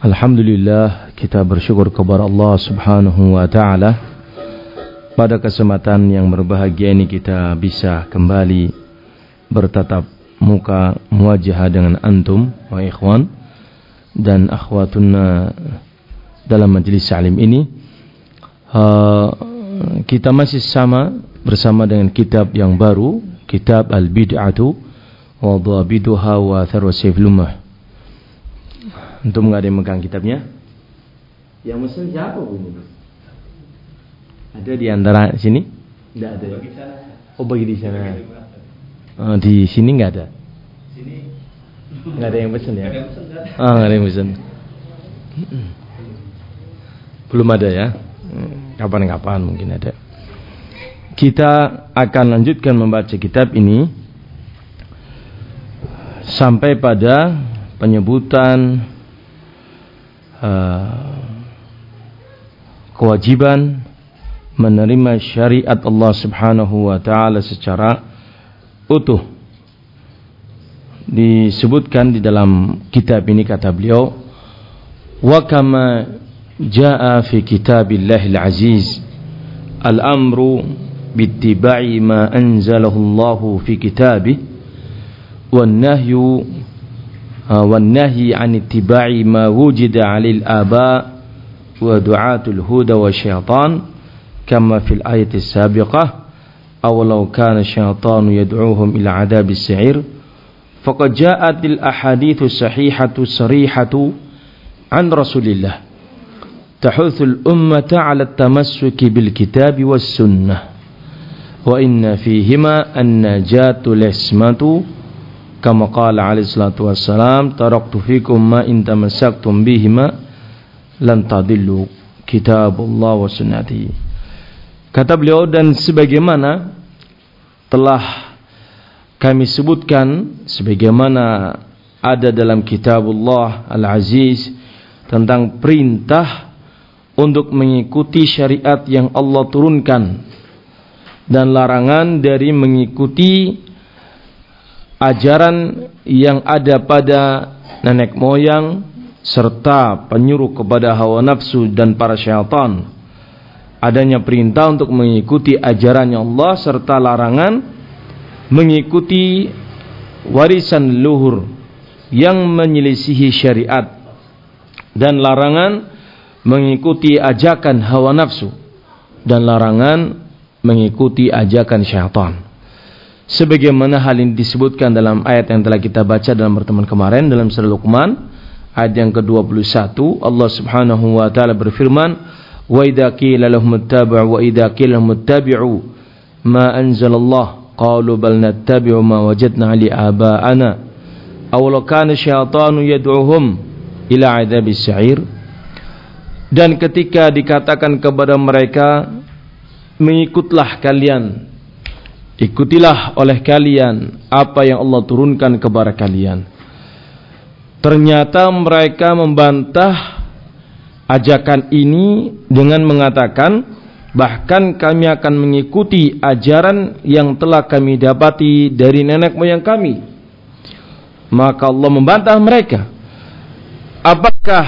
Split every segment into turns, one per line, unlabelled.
Alhamdulillah kita bersyukur kepada Allah Subhanahu wa taala. Pada kesempatan yang berbahagia ini kita bisa kembali bertatap muka muwajah dengan antum wa ikhwan dan akhwatuna dalam majelis salim ini. Uh, kita masih sama bersama dengan kitab yang baru kitab al-bid'atu wa dhabiduha wa tharwasif lumah Untuk nggak ada yang megang kitabnya Yang mesen siapa bu ini? Ada di antara sini? Tidak ada ya? Oh bagi di sana oh, Di sini nggak ada? Nggak ada yang pesen ya? Ah nggak ada yang pesen Belum ada ya? Kapan-kapan mungkin ada Kita akan lanjutkan membaca kitab ini sampai pada penyebutan Eh, kewajiban menerima syariat Allah Subhanahu wa taala secara utuh. Disebutkan di dalam kitab ini kata beliau, "Wa kama jaa'a fi kitabillahi al-aziz al-amru bittiba'i ma anzalahu Allahu fi kitabi wan nahyu والنهي عن اتباع ما وجد عليه الآباء ودعاة الهدى والشيطان كما في الآية السابقة أو لو كان الشيطان يدعوهم إلى عذاب السعير فقد جاءت الأحاديث الصحيحة الصريحة عن رسول الله تحث الأمة على التمسك بالكتاب والسنة وإن فيهما النجاة العصمة kama qala alaihi salatu wassalam taraktu fikum ma in tamassaktum bihima lan tadillu kitabullah wa sunnati. Kata beliau dan sebagaimana telah kami sebutkan sebagaimana ada dalam kitabullah al-aziz tentang perintah untuk mengikuti syariat yang Allah turunkan dan larangan dari mengikuti ajaran yang ada pada nenek moyang serta penyuruh kepada hawa nafsu dan para syaitan. Adanya perintah untuk mengikuti ajarannya Allah serta larangan mengikuti warisan luhur yang menyelisihi syariat dan larangan mengikuti ajakan hawa nafsu dan larangan mengikuti ajakan syaitan sebagaimana hal ini disebutkan dalam ayat yang telah kita baca dalam pertemuan kemarin dalam surah Luqman ayat yang ke-21 Allah Subhanahu wa taala berfirman wa idza qila lahum ittabi'u wa idza qila lahum ittabi'u ma anzalallah qalu bal nattabi'u ma wajadna li aba'ana aw law kana syaitanu yad'uhum ila 'adzabis sa'ir. Dan ketika dikatakan kepada mereka mengikutlah kalian Ikutilah oleh kalian apa yang Allah turunkan kepada kalian. Ternyata mereka membantah ajakan ini dengan mengatakan bahkan kami akan mengikuti ajaran yang telah kami dapati dari nenek moyang kami. Maka Allah membantah mereka. Apakah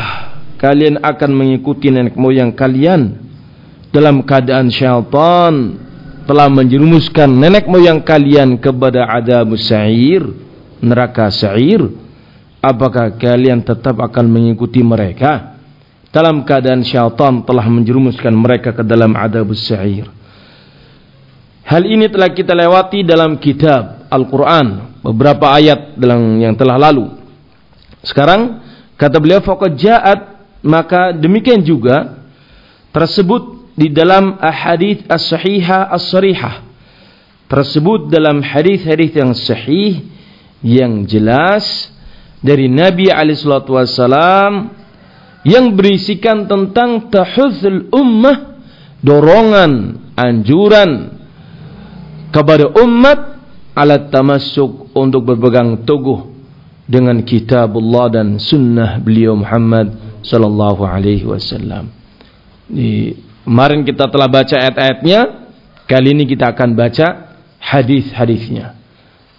kalian akan mengikuti nenek moyang kalian dalam keadaan syaitan telah menjerumuskan nenek moyang kalian kepada adab sa'ir, neraka sa'ir, apakah kalian tetap akan mengikuti mereka? dalam keadaan syaitan telah menjerumuskan mereka ke dalam adabus sa'ir. Hal ini telah kita lewati dalam kitab Al-Quran, beberapa ayat dalam yang telah lalu. Sekarang, kata beliau, faqad ja'at, maka demikian juga tersebut di dalam ahadith as-sahihah as-sarihah. Tersebut dalam hadis-hadis yang sahih, yang jelas, dari Nabi alaihissalam yang berisikan tentang tahuzul ummah dorongan anjuran kepada umat alat tamassuk untuk berpegang teguh dengan kitabullah dan sunnah beliau Muhammad sallallahu alaihi wasallam. Di kemarin kita telah baca ayat-ayatnya, kali ini kita akan baca hadis-hadisnya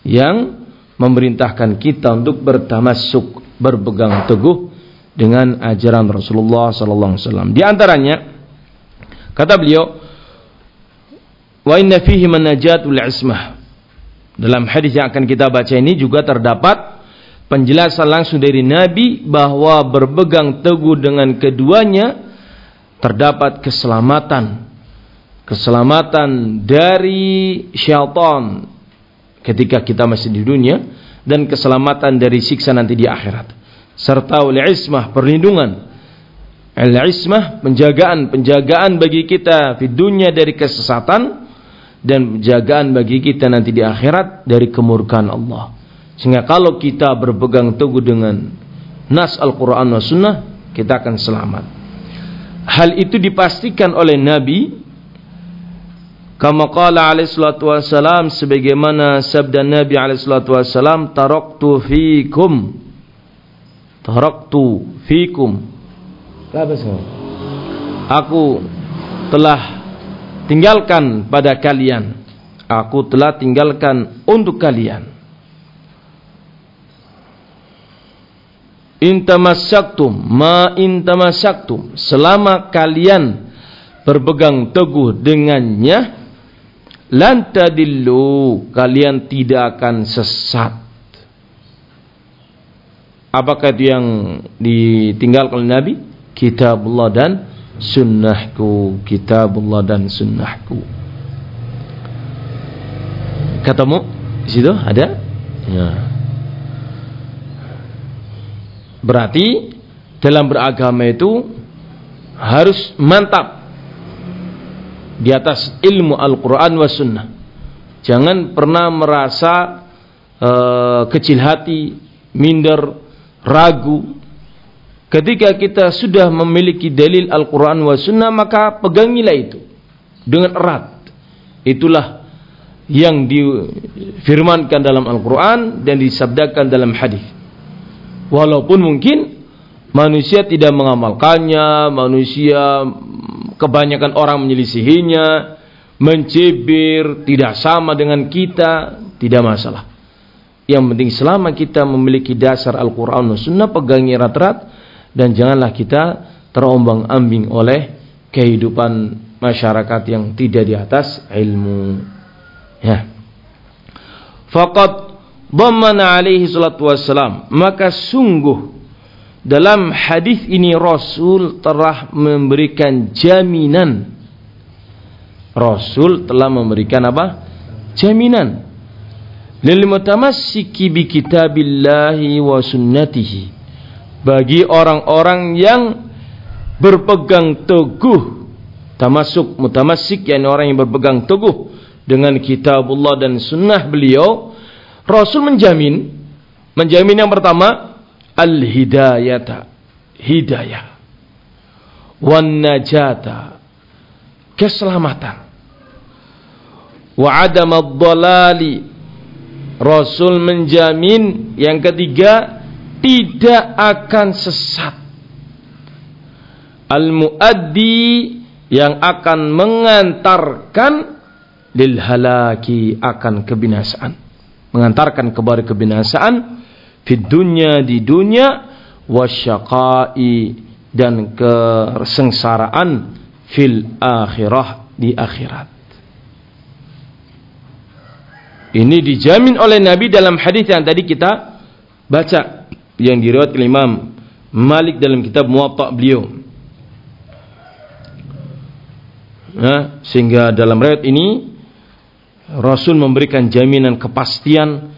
yang memerintahkan kita untuk bertamasuk, berpegang teguh dengan ajaran Rasulullah sallallahu alaihi wasallam. Di antaranya kata beliau wa inna fihi manajatul ismah. Dalam hadis yang akan kita baca ini juga terdapat penjelasan langsung dari Nabi bahwa berpegang teguh dengan keduanya terdapat keselamatan. Keselamatan dari syaitan ketika kita masih di dunia dan keselamatan dari siksa nanti di akhirat. Serta oleh ismah perlindungan. Al-ismah penjagaan penjagaan bagi kita di dunia dari kesesatan dan penjagaan bagi kita nanti di akhirat dari kemurkaan Allah. Sehingga kalau kita berpegang teguh dengan nas Al-Quran wa Sunnah kita akan selamat hal itu dipastikan oleh Nabi. Kama qala alaihi salatu wassalam sebagaimana sabda Nabi alaihi salatu wassalam taraktu fikum taraktu fikum aku telah tinggalkan pada kalian. Aku telah tinggalkan untuk kalian intamasaktum ma intamasaktum selama kalian berpegang teguh dengannya lantadillu kalian tidak akan sesat Apakah itu yang ditinggalkan oleh Nabi? Kitabullah dan sunnahku. Kitabullah dan sunnahku. Katamu di situ ada? Ya. Berarti dalam beragama itu harus mantap di atas ilmu Al-Quran wa Sunnah. Jangan pernah merasa uh, kecil hati, minder, ragu. Ketika kita sudah memiliki dalil Al-Quran wa Sunnah maka pegangilah itu dengan erat. Itulah yang difirmankan dalam Al-Quran dan disabdakan dalam hadis walaupun mungkin manusia tidak mengamalkannya manusia kebanyakan orang menyelisihinya mencibir tidak sama dengan kita tidak masalah yang penting selama kita memiliki dasar Al-Quran dan Sunnah pegangi erat-erat dan janganlah kita terombang ambing oleh kehidupan masyarakat yang tidak di atas ilmu. Ya. Faqad dhammana alaihi salatu wassalam. Maka sungguh dalam hadis ini Rasul telah memberikan jaminan. Rasul telah memberikan apa? Jaminan lil mutamassiki bi kitabillahi wa sunnatihi bagi orang-orang yang berpegang teguh tamasuk mutamassik yakni orang yang berpegang teguh dengan kitabullah dan sunnah beliau Rasul menjamin menjamin yang pertama al hidayata hidayah wan najata keselamatan wa adam Rasul menjamin yang ketiga tidak akan sesat. Al-muaddi yang akan mengantarkan lil halaki akan kebinasaan mengantarkan kepada kebinasaan di dunia di dunia wasyaqai dan kesengsaraan fil akhirah di akhirat. Ini dijamin oleh Nabi dalam hadis yang tadi kita baca yang diriwayatkan Imam Malik dalam kitab Muwatta beliau. Nah, sehingga dalam riwayat ini Rasul memberikan jaminan kepastian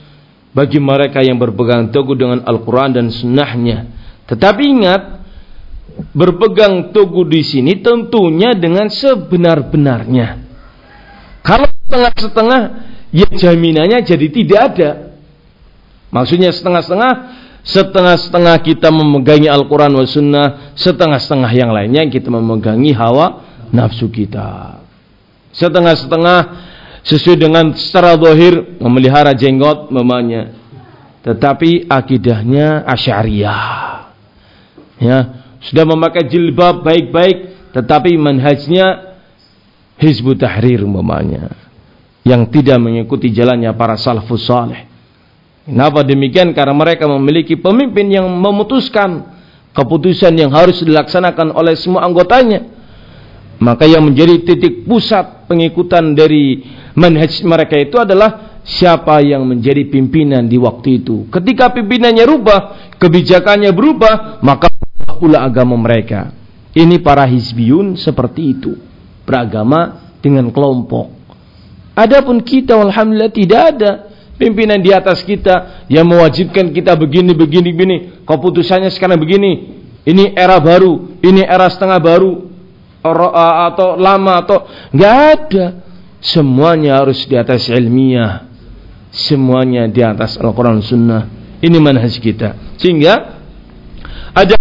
bagi mereka yang berpegang teguh dengan Al-Quran dan Sunnahnya. Tetapi ingat, berpegang teguh di sini tentunya dengan sebenar-benarnya. Kalau setengah-setengah, ya jaminannya jadi tidak ada. Maksudnya setengah-setengah, setengah-setengah kita memegangi Al-Quran wa Sunnah, setengah-setengah yang lainnya kita memegangi hawa nafsu kita. Setengah-setengah sesuai dengan secara zahir memelihara jenggot mamanya. Tetapi akidahnya asyariah. Ya, sudah memakai jilbab baik-baik tetapi manhajnya Hizbut Tahrir mamanya yang tidak mengikuti jalannya para salafus saleh. Kenapa demikian? Karena mereka memiliki pemimpin yang memutuskan keputusan yang harus dilaksanakan oleh semua anggotanya. Maka yang menjadi titik pusat pengikutan dari manhaj mereka itu adalah siapa yang menjadi pimpinan di waktu itu. Ketika pimpinannya rubah, kebijakannya berubah, maka pula agama mereka. Ini para hizbiyun seperti itu. Beragama dengan kelompok. Adapun kita alhamdulillah tidak ada pimpinan di atas kita yang mewajibkan kita begini begini begini. Keputusannya sekarang begini. Ini era baru, ini era setengah baru atau lama atau nggak ada. Semuanya harus di atas ilmiah. Semuanya di atas Al-Quran Sunnah. Ini manhaj kita. Sehingga ada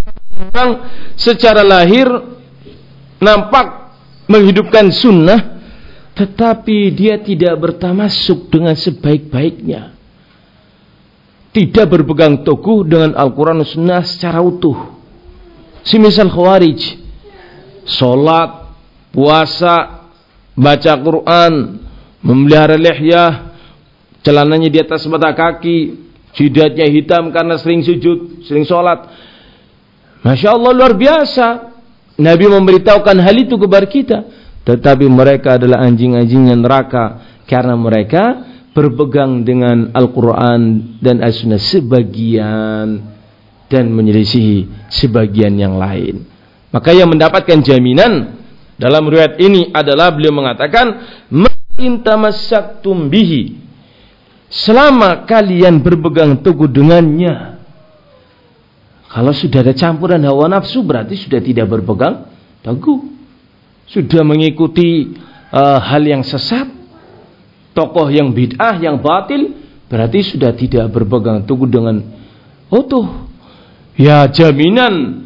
orang secara lahir nampak menghidupkan sunnah tetapi dia tidak bertamasuk dengan sebaik-baiknya. Tidak berpegang teguh dengan Al-Quran Sunnah secara utuh. Semisal Khawarij Sholat, puasa, baca Quran, memelihara lihyah, celananya di atas mata kaki, jidatnya hitam karena sering sujud, sering sholat. Masya Allah luar biasa. Nabi memberitahukan hal itu kepada kita. Tetapi mereka adalah anjing-anjing yang neraka. Karena mereka berpegang dengan Al-Quran dan As-Sunnah sebagian. Dan menyelisihi sebagian yang lain. Maka yang mendapatkan jaminan dalam riwayat ini adalah beliau mengatakan intamasaktum bihi selama kalian berpegang teguh dengannya kalau sudah ada campuran hawa nafsu berarti sudah tidak berpegang teguh. Sudah mengikuti uh, hal yang sesat tokoh yang bid'ah yang batil berarti sudah tidak berpegang teguh dengan utuh. Ya jaminan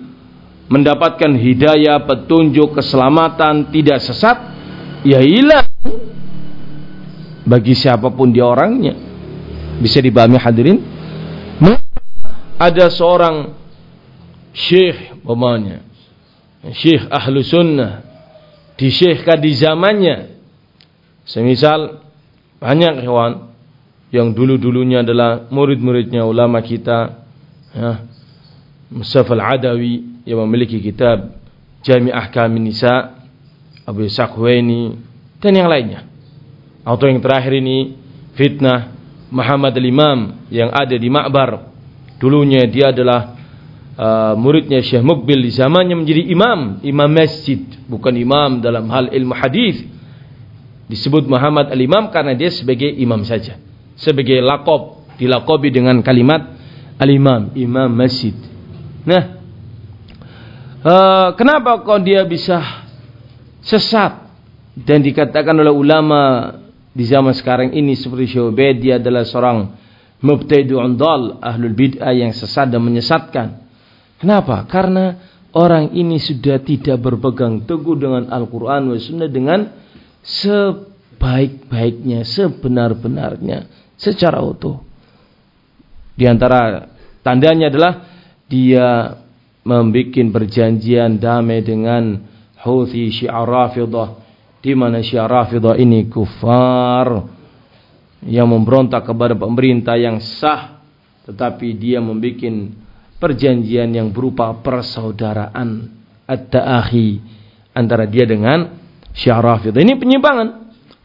mendapatkan hidayah, petunjuk, keselamatan, tidak sesat, ya hilang bagi siapa pun dia orangnya. Bisa dipahami hadirin? Ada seorang syekh pemanya, syekh ahlu sunnah, di syekh di zamannya. Semisal banyak hewan yang dulu-dulunya adalah murid-muridnya ulama kita, ya, Mustafa al-Adawi, yang memiliki kitab Jami Ahkam Nisa Abu Ishaq dan yang lainnya. Atau yang terakhir ini fitnah Muhammad al-Imam yang ada di Ma'bar. Dulunya dia adalah uh, muridnya Syekh Mukbil di zamannya menjadi imam imam masjid bukan imam dalam hal ilmu hadis. Disebut Muhammad al-Imam karena dia sebagai imam saja. Sebagai lakob dilakobi dengan kalimat al-imam imam masjid. Nah uh, kenapa kok dia bisa sesat dan dikatakan oleh ulama di zaman sekarang ini seperti Syubaid dia adalah seorang mubtadi'un dal ahlul bid'ah yang sesat dan menyesatkan. Kenapa? Karena orang ini sudah tidak berpegang teguh dengan Al-Qur'an wa sunnah dengan sebaik-baiknya, sebenar-benarnya secara utuh. Di antara tandanya adalah dia membuat perjanjian damai dengan Houthi Syiah Rafidah di mana Syiah Rafidah ini kufar. Yang memberontak kepada pemerintah yang sah tetapi dia membuat perjanjian yang berupa persaudaraan at-ta'akhi antara dia dengan Syiah Rafidah. Ini penyimpangan.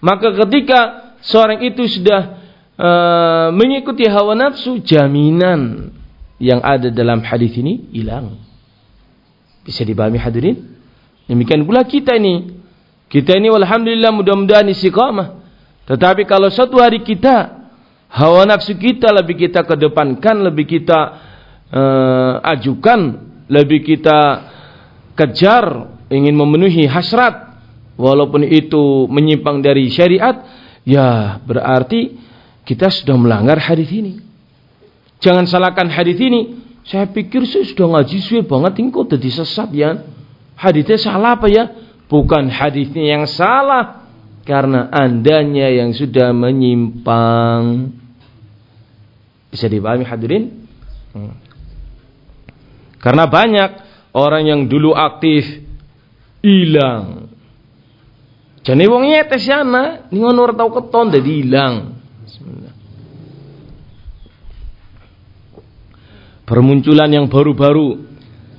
Maka ketika seorang itu sudah uh, mengikuti hawa nafsu jaminan yang ada dalam hadis ini hilang bisa dipahami hadirin? Demikian pula kita ini. Kita ini alhamdulillah mudah-mudahan istiqamah. Tetapi kalau suatu hari kita hawa nafsu kita lebih kita kedepankan, lebih kita uh, ajukan, lebih kita kejar ingin memenuhi hasrat walaupun itu menyimpang dari syariat, ya berarti kita sudah melanggar hadis ini. Jangan salahkan hadis ini. Saya pikir saya sudah ngaji suwe banget ini kok jadi sesat ya. Hadisnya salah apa ya? Bukan hadisnya yang salah karena andanya yang sudah menyimpang. Bisa dipahami hadirin? Hmm. Karena banyak orang yang dulu aktif hilang. Jadi wong nyetes yana, ning ono tau keton dadi hilang. Permunculan yang baru-baru,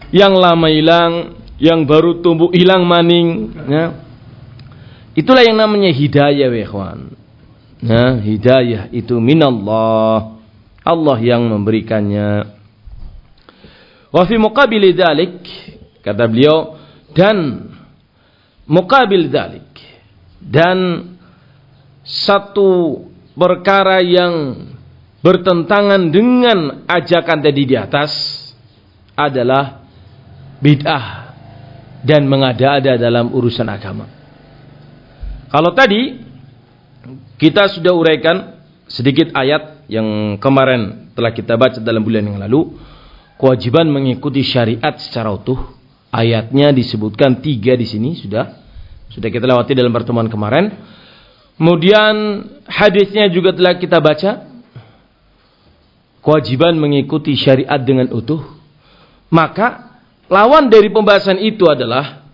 yang lama hilang, yang baru tumbuh hilang maning ya. itulah yang namanya hidayah ya ikhwan. Ya, hidayah itu minallah. Allah yang memberikannya. Wa fi muqabili dalik kata beliau dan muqabil dalik dan satu perkara yang bertentangan dengan ajakan tadi di atas adalah bid'ah dan mengada-ada dalam urusan agama. Kalau tadi kita sudah uraikan sedikit ayat yang kemarin telah kita baca dalam bulan yang lalu, kewajiban mengikuti syariat secara utuh. Ayatnya disebutkan tiga di sini sudah sudah kita lewati dalam pertemuan kemarin. Kemudian hadisnya juga telah kita baca. Kewajiban mengikuti syariat dengan utuh. Maka Lawan dari pembahasan itu adalah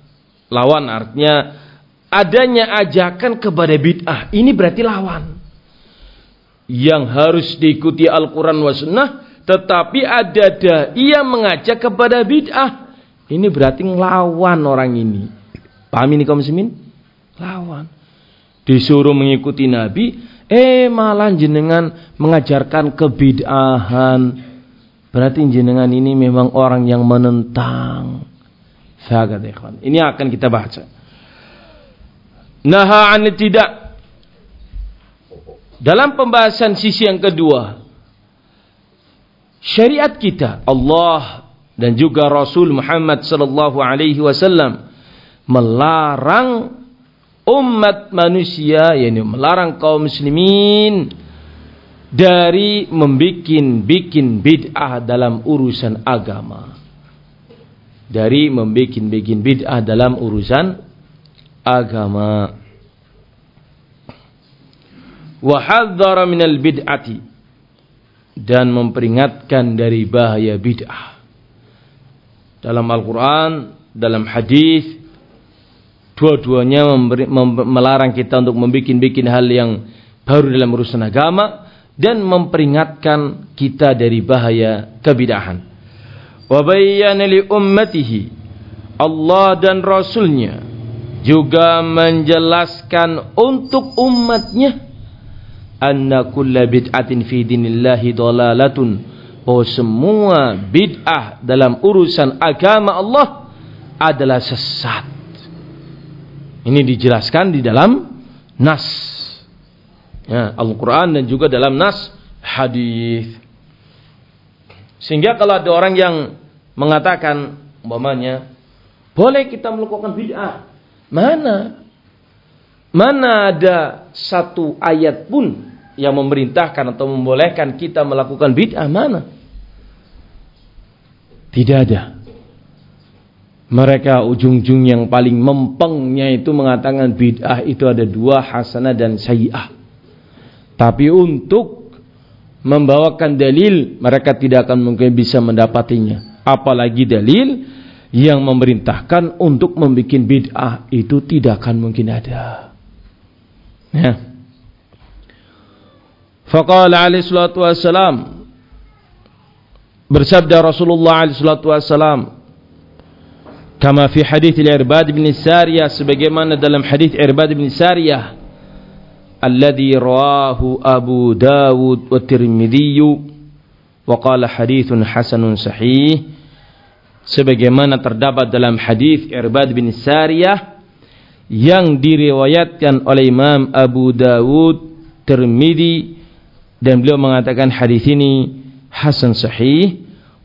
lawan artinya adanya ajakan kepada bid'ah. Ini berarti lawan. Yang harus diikuti Al-Quran wa Sunnah. Tetapi ada dai yang mengajak kepada bid'ah. Ini berarti ngelawan orang ini. Paham ini kaum muslimin? Lawan. Disuruh mengikuti Nabi. Eh malah jenengan mengajarkan kebid'ahan Berarti jenengan ini memang orang yang menentang. Ikhwan. Ini akan kita baca. Naha tidak. Dalam pembahasan sisi yang kedua. Syariat kita. Allah dan juga Rasul Muhammad sallallahu alaihi wasallam melarang umat manusia yakni melarang kaum muslimin dari membikin-bikin bid'ah dalam urusan agama. Dari membikin-bikin bid'ah dalam urusan agama. Wa minal bid'ati dan memperingatkan dari bahaya bid'ah. Dalam Al-Qur'an, dalam hadis dua-duanya melarang kita untuk membikin-bikin hal yang baru dalam urusan agama dan memperingatkan kita dari bahaya kebidahan. Wa bayyana li ummatihi Allah dan Rasulnya juga menjelaskan untuk umatnya anna kulla bid'atin fi dinillahi dalalatun bahwa semua bid'ah dalam urusan agama Allah adalah sesat. Ini dijelaskan di dalam nas ya, Al-Quran dan juga dalam nas hadis. Sehingga kalau ada orang yang mengatakan umpamanya boleh kita melakukan bid'ah. Mana? Mana ada satu ayat pun yang memerintahkan atau membolehkan kita melakukan bid'ah? Mana? Tidak ada. Mereka ujung-ujung yang paling mempengnya itu mengatakan bid'ah itu ada dua hasanah dan sayi'ah. Tapi untuk membawakan dalil mereka tidak akan mungkin bisa mendapatinya. Apalagi dalil yang memerintahkan untuk membuat bid'ah itu tidak akan mungkin ada. Ya. Faqala alaihi salatu wassalam bersabda Rasulullah alaihi salatu wassalam kama fi hadith Irbad bin Sariyah sebagaimana dalam hadith Irbad bin Sariyah alladhi rawahu Abu Dawud wa tirmidhi wa qala hadithun hasanun sahih sebagaimana terdapat dalam hadith Irbad bin Sariyah yang diriwayatkan oleh Imam Abu Dawud tirmidhi dan beliau mengatakan hadith ini hasan sahih.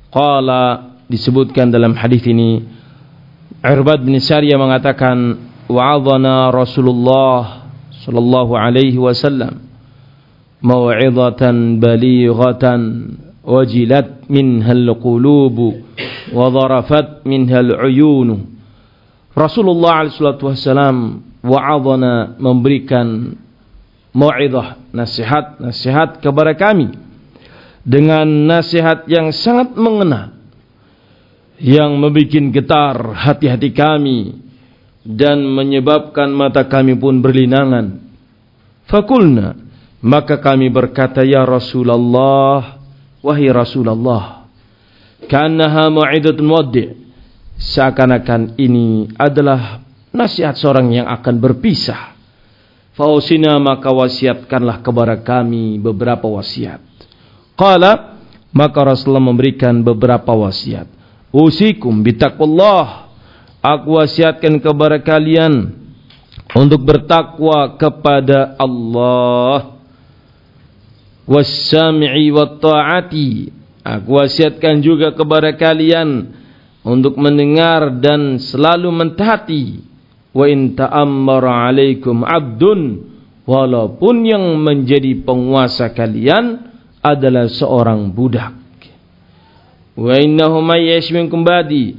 Qala disebutkan dalam hadith ini Irbad bin Sariyah mengatakan wa'adhana Rasulullah sallallahu alaihi wasallam mau'izatan balighatan wajilat minha al-qulub wa dharafat minha al-uyun Rasulullah SAW wa'adhana memberikan mau'idhah, nasihat-nasihat kepada kami dengan nasihat yang sangat mengena yang membuat getar hati-hati kami dan menyebabkan mata kami pun berlinangan. Fakulna maka kami berkata ya Rasulullah wahai Rasulullah kanaha ma'idatun waddi' seakan-akan ini adalah nasihat seorang yang akan berpisah. Fausina maka wasiatkanlah kepada kami beberapa wasiat. Qala maka Rasulullah memberikan beberapa wasiat. Usikum bitaqullah. Aku wasiatkan kepada kalian untuk bertakwa kepada Allah. Wassami'i ta'ati. Aku wasiatkan juga kepada kalian untuk mendengar dan selalu mentaati wa in ta'ammara 'alaikum 'abdun walaupun yang menjadi penguasa kalian adalah seorang budak wa innahu may minkum ba'di.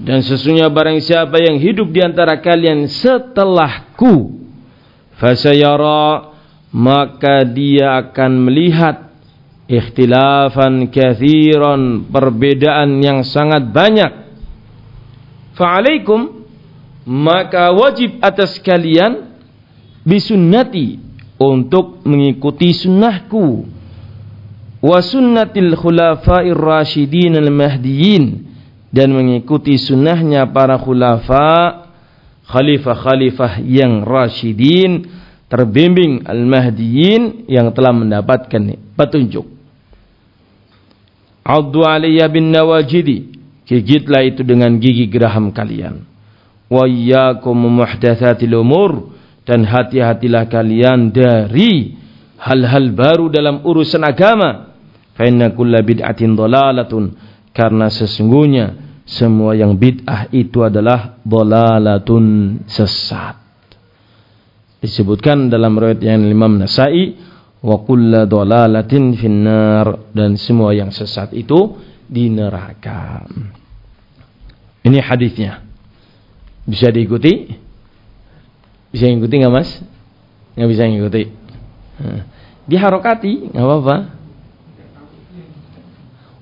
Dan sesungguhnya barang siapa yang hidup di antara kalian setelahku fasayara maka dia akan melihat ikhtilafan kathiran perbedaan yang sangat banyak. Fa'alaikum maka wajib atas kalian bisunnati untuk mengikuti sunnahku wa sunnatil khulafair rasyidin al mahdiyin dan mengikuti sunnahnya para khulafa khalifah-khalifah yang rasyidin terbimbing al mahdiyin yang telah mendapatkan petunjuk Addu alaiya bin nawajidi. Gigitlah itu dengan gigi geraham kalian. Wa iyyakum muhdatsatil umur dan hati-hatilah kalian dari hal-hal baru dalam urusan agama. Fa kulla bid'atin dhalalatun karena sesungguhnya semua yang bid'ah itu adalah dhalalatun sesat. Disebutkan dalam riwayat yang Imam Nasai wa kulla dolalatin finnar dan semua yang sesat itu di neraka. Ini hadisnya. Bisa diikuti? Bisa ikuti nggak mas? Nggak bisa ngikuti. Diharokati nggak apa-apa.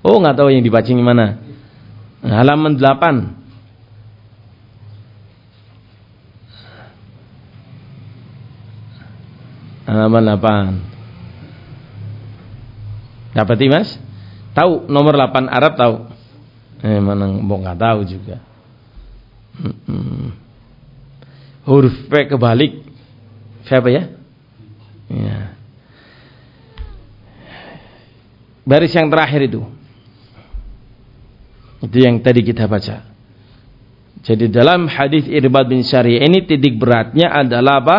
Oh nggak tahu yang dibaca mana. Halaman 8 halaman 8 Dapati mas? Tahu nomor 8 Arab tahu? Eh mana mau nggak tahu juga. Huruf P kebalik. Siapa ya? Ya. Baris yang terakhir itu. Itu yang tadi kita baca. Jadi dalam hadis Irbad bin Syari ini titik beratnya adalah apa?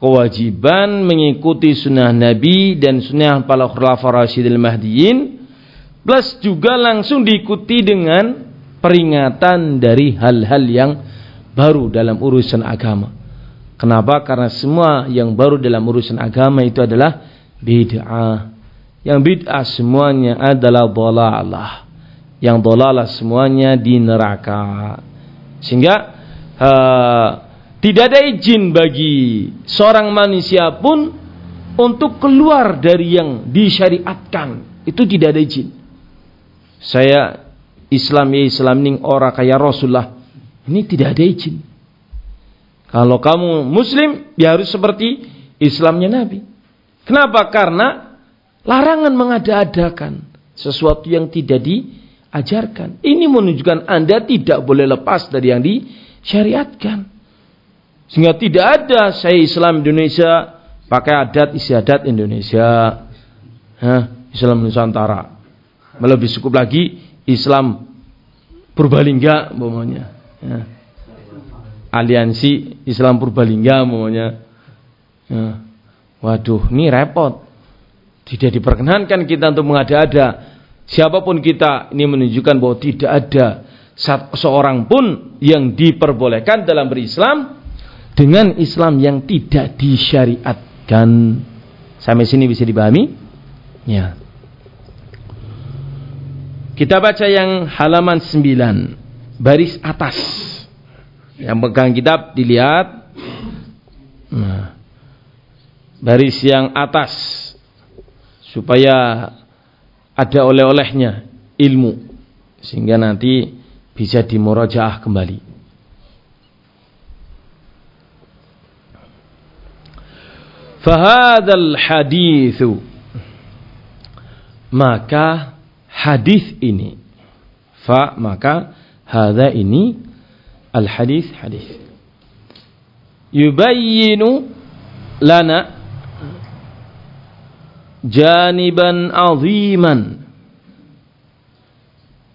kewajiban mengikuti sunnah Nabi dan sunnah para khulafa Rasyidil Mahdiyin plus juga langsung diikuti dengan peringatan dari hal-hal yang baru dalam urusan agama. Kenapa? Karena semua yang baru dalam urusan agama itu adalah bid'ah. Yang bid'ah semuanya adalah dhalalah. Yang dhalalah semuanya di neraka. Sehingga uh, tidak ada izin bagi seorang manusia pun untuk keluar dari yang disyariatkan. Itu tidak ada izin. Saya Islam ya Islam ning ora kaya Rasulullah. Ini tidak ada izin. Kalau kamu muslim ya harus seperti Islamnya Nabi. Kenapa? Karena larangan mengada-adakan sesuatu yang tidak diajarkan. Ini menunjukkan Anda tidak boleh lepas dari yang disyariatkan. Sehingga tidak ada saya Islam Indonesia pakai adat istiadat Indonesia. Hah, Islam Nusantara. Lebih cukup lagi Islam Purbalingga umpamanya. Ya. aliansi Islam Purbalingga maunya. Ya. Waduh, ini repot. Tidak diperkenankan kita untuk mengada-ada. Siapa pun kita, ini menunjukkan bahwa tidak ada seorang pun yang diperbolehkan dalam berislam dengan Islam yang tidak disyariatkan. Sampai sini bisa dipahami? Ya. Kita baca yang halaman 9, baris atas. Yang pegang kitab dilihat. Nah, baris yang atas supaya ada oleh-olehnya ilmu sehingga nanti bisa dimurajaah kembali. Fahadal hadithu maka hadis ini fa maka hadza ini al hadis hadis yubayyinu lana janiban aziman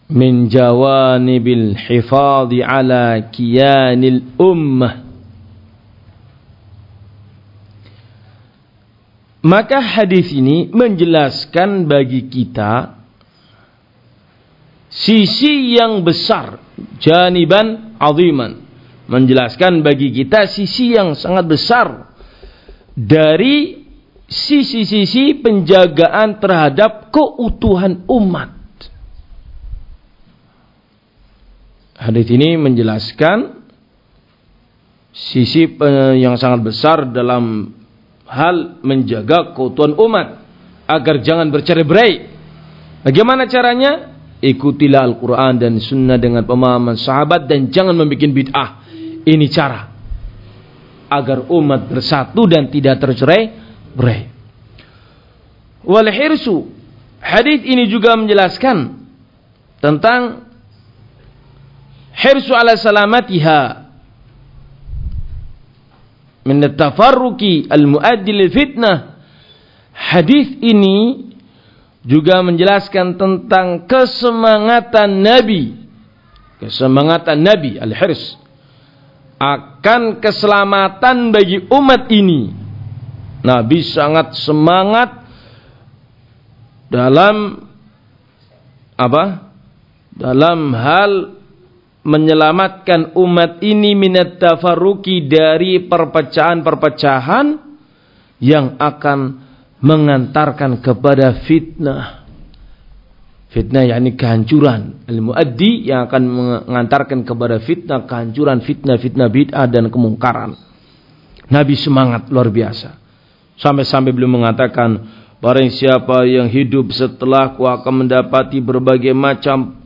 min jawanibil hifadhi ala kiyanil ummah maka hadis ini menjelaskan bagi kita sisi yang besar janiban aziman. Menjelaskan bagi kita sisi yang sangat besar dari sisi-sisi penjagaan terhadap keutuhan umat. Hadis ini menjelaskan sisi yang sangat besar dalam hal menjaga keutuhan umat agar jangan bercerai-berai. Bagaimana caranya? Ikutilah Al-Quran dan Sunnah dengan pemahaman sahabat dan jangan membuat bid'ah. Ini cara agar umat bersatu dan tidak tercerai berai. Wal hirsu. Hadis ini juga menjelaskan tentang hirsu ala salamatiha min tafarruki al-muaddi lil fitnah. Hadis ini juga menjelaskan tentang kesemangatan Nabi. Kesemangatan Nabi al-hirs akan keselamatan bagi umat ini Nabi sangat semangat dalam apa? Dalam hal menyelamatkan umat ini minat tafarruki dari perpecahan-perpecahan yang akan mengantarkan kepada fitnah. Fitnah yakni kehancuran. Al-muaddi yang akan mengantarkan kepada fitnah, kehancuran, fitnah, fitnah bid'ah dan kemungkaran. Nabi semangat luar biasa. Sampai-sampai belum mengatakan Barang siapa yang hidup setelah ku akan mendapati berbagai macam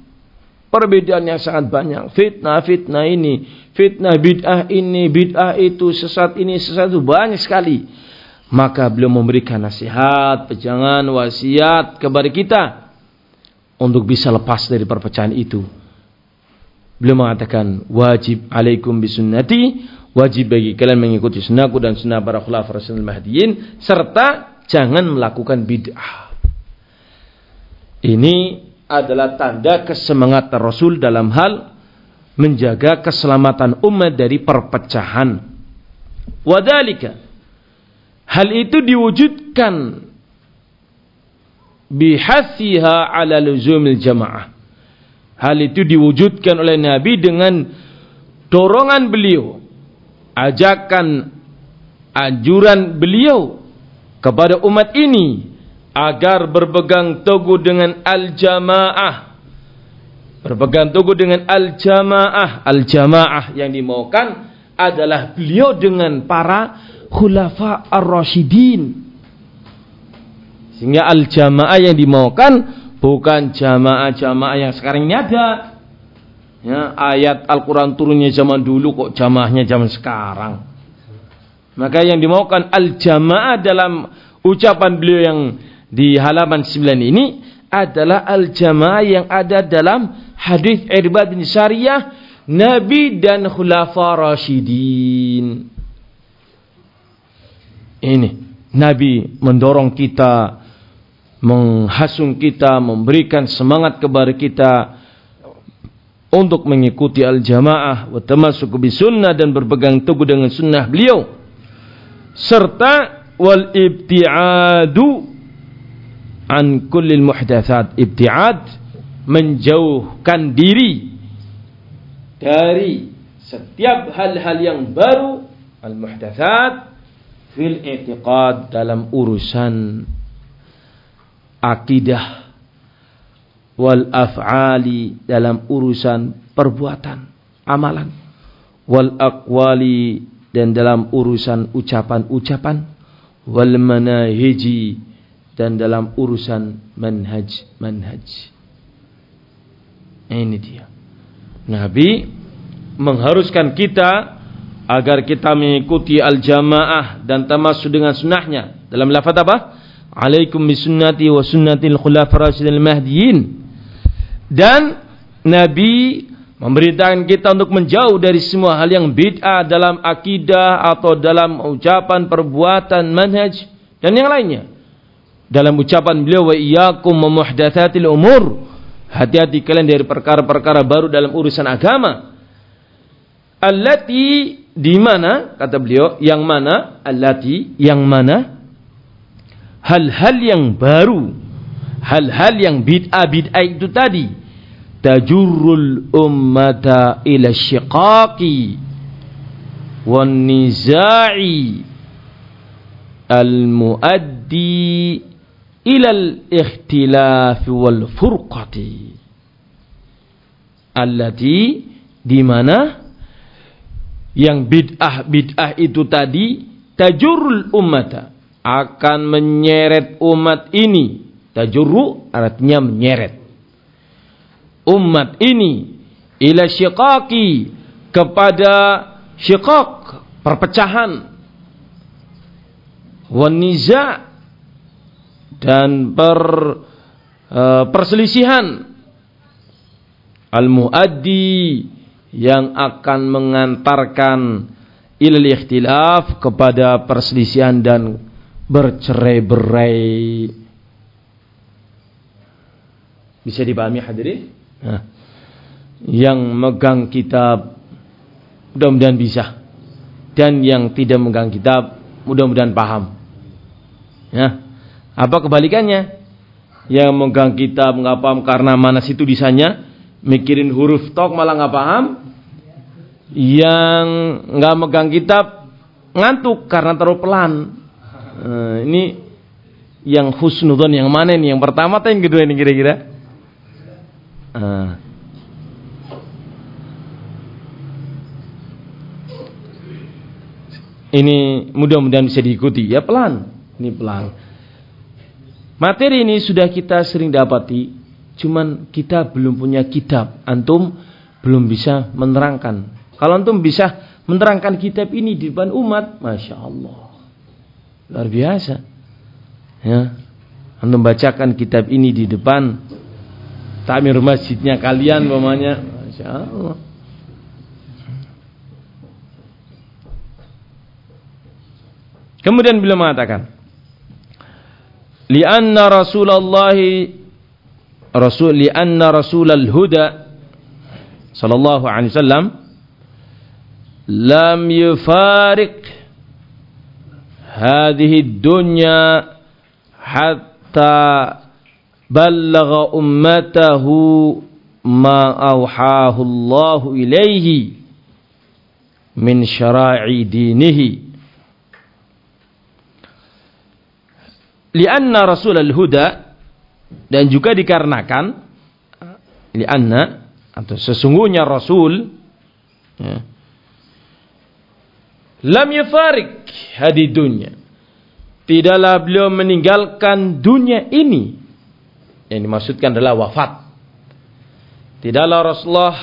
perbedaan yang sangat banyak. Fitnah-fitnah ini, fitnah bid'ah ini, bid'ah itu, sesat ini, sesat itu banyak sekali. Maka beliau memberikan nasihat, pejangan, wasiat kepada kita untuk bisa lepas dari perpecahan itu. Beliau mengatakan wajib alaikum bisunnati wajib bagi kalian mengikuti sunnahku dan sunnah para khulafah rasulul mahdiin serta jangan melakukan bid'ah. Ini adalah tanda kesemangatan Rasul dalam hal menjaga keselamatan umat dari perpecahan. Wadalika hal itu diwujudkan bihasiha ala luzumil jamaah. Hal itu diwujudkan oleh Nabi dengan dorongan beliau ajakan anjuran beliau kepada umat ini agar berpegang teguh dengan al-jamaah. Berpegang teguh dengan al-jamaah. Al-jamaah yang dimaukan adalah beliau dengan para khulafa ar-rasyidin. Sehingga al-jamaah yang dimaukan bukan jamaah-jamaah yang sekarang ini ada Ya, ayat Al-Quran turunnya zaman dulu kok jamaahnya zaman sekarang. Maka yang dimaukan al-jamaah dalam ucapan beliau yang di halaman 9 ini adalah al-jamaah yang ada dalam hadis Irbad bin Syariah Nabi dan Khulafa Rashidin. Ini Nabi mendorong kita, menghasung kita, memberikan semangat kepada kita untuk mengikuti al-jamaah wa tamasuk sunnah dan berpegang teguh dengan sunnah beliau. Serta wal ibtiadu an kullil muhdatsat. Ibtiad menjauhkan diri dari setiap hal-hal yang baru al muhdatsat fil i'tiqad dalam urusan akidah wal af'ali dalam urusan perbuatan, amalan, wal aqwali dan dalam urusan ucapan-ucapan, wal manahiji dan dalam urusan manhaj-manhaj. Ini dia. Nabi mengharuskan kita agar kita mengikuti al-jamaah dan tamassu dengan sunnahnya. Dalam lafaz apa? Alaikum bisunnati wa sunnatil khulafar rasyidil mahdiyin dan Nabi memberitakan kita untuk menjauh dari semua hal yang bid'ah dalam akidah atau dalam ucapan, perbuatan, manhaj dan yang lainnya. Dalam ucapan beliau wa iyyakum muhdatsatil umur. Hati-hati kalian dari perkara-perkara baru dalam urusan agama. Allati di mana kata beliau yang mana allati yang mana hal-hal yang baru hal-hal yang bid'ah bid'ah itu tadi. Tajurrul ummata ila syiqaqi wan niza'i al muaddi ila al ikhtilaf wal furqati. Allati di mana yang bid'ah bid'ah itu tadi tajurrul ummata akan menyeret umat ini tajurru artinya menyeret umat ini ila syiqaqi kepada syiqaq perpecahan. Waniza dan per uh, perselisihan. Al muaddi yang akan mengantarkan ilal ikhtilaf kepada perselisihan dan bercerai-berai bisa dipahami hadirin Nah, yang megang kitab mudah-mudahan bisa dan yang tidak megang kitab mudah-mudahan paham. Ya. Apa kebalikannya? Yang megang kitab nggak paham karena mana situ disanya, mikirin huruf tok malah nggak paham. Yang nggak megang kitab ngantuk karena terlalu pelan. Nah, ini yang husnudon yang mana ini? Yang pertama atau yang kedua ini kira-kira? Ah. Ini mudah-mudahan bisa diikuti ya pelan. Ini pelan. Materi ini sudah kita sering dapati, cuman kita belum punya kitab. Antum belum bisa menerangkan. Kalau antum bisa menerangkan kitab ini di depan umat, masya Allah, luar biasa. Ya, antum bacakan kitab ini di depan takmir masjidnya kalian mamanya Masya Allah. Kemudian beliau mengatakan Lianna Rasulullah Rasul lianna Rasulul Huda sallallahu alaihi wasallam lam yufariq hadhihi dunya hatta ballagha ummatahu ma auhahu Allah ilaihi min syara'i dinihi lianna rasul al-huda dan juga dikarenakan lianna atau sesungguhnya rasul ya, lam yafarik hadi dunya. Tidaklah beliau meninggalkan dunia ini yang dimaksudkan adalah wafat. Tidaklah Rasulullah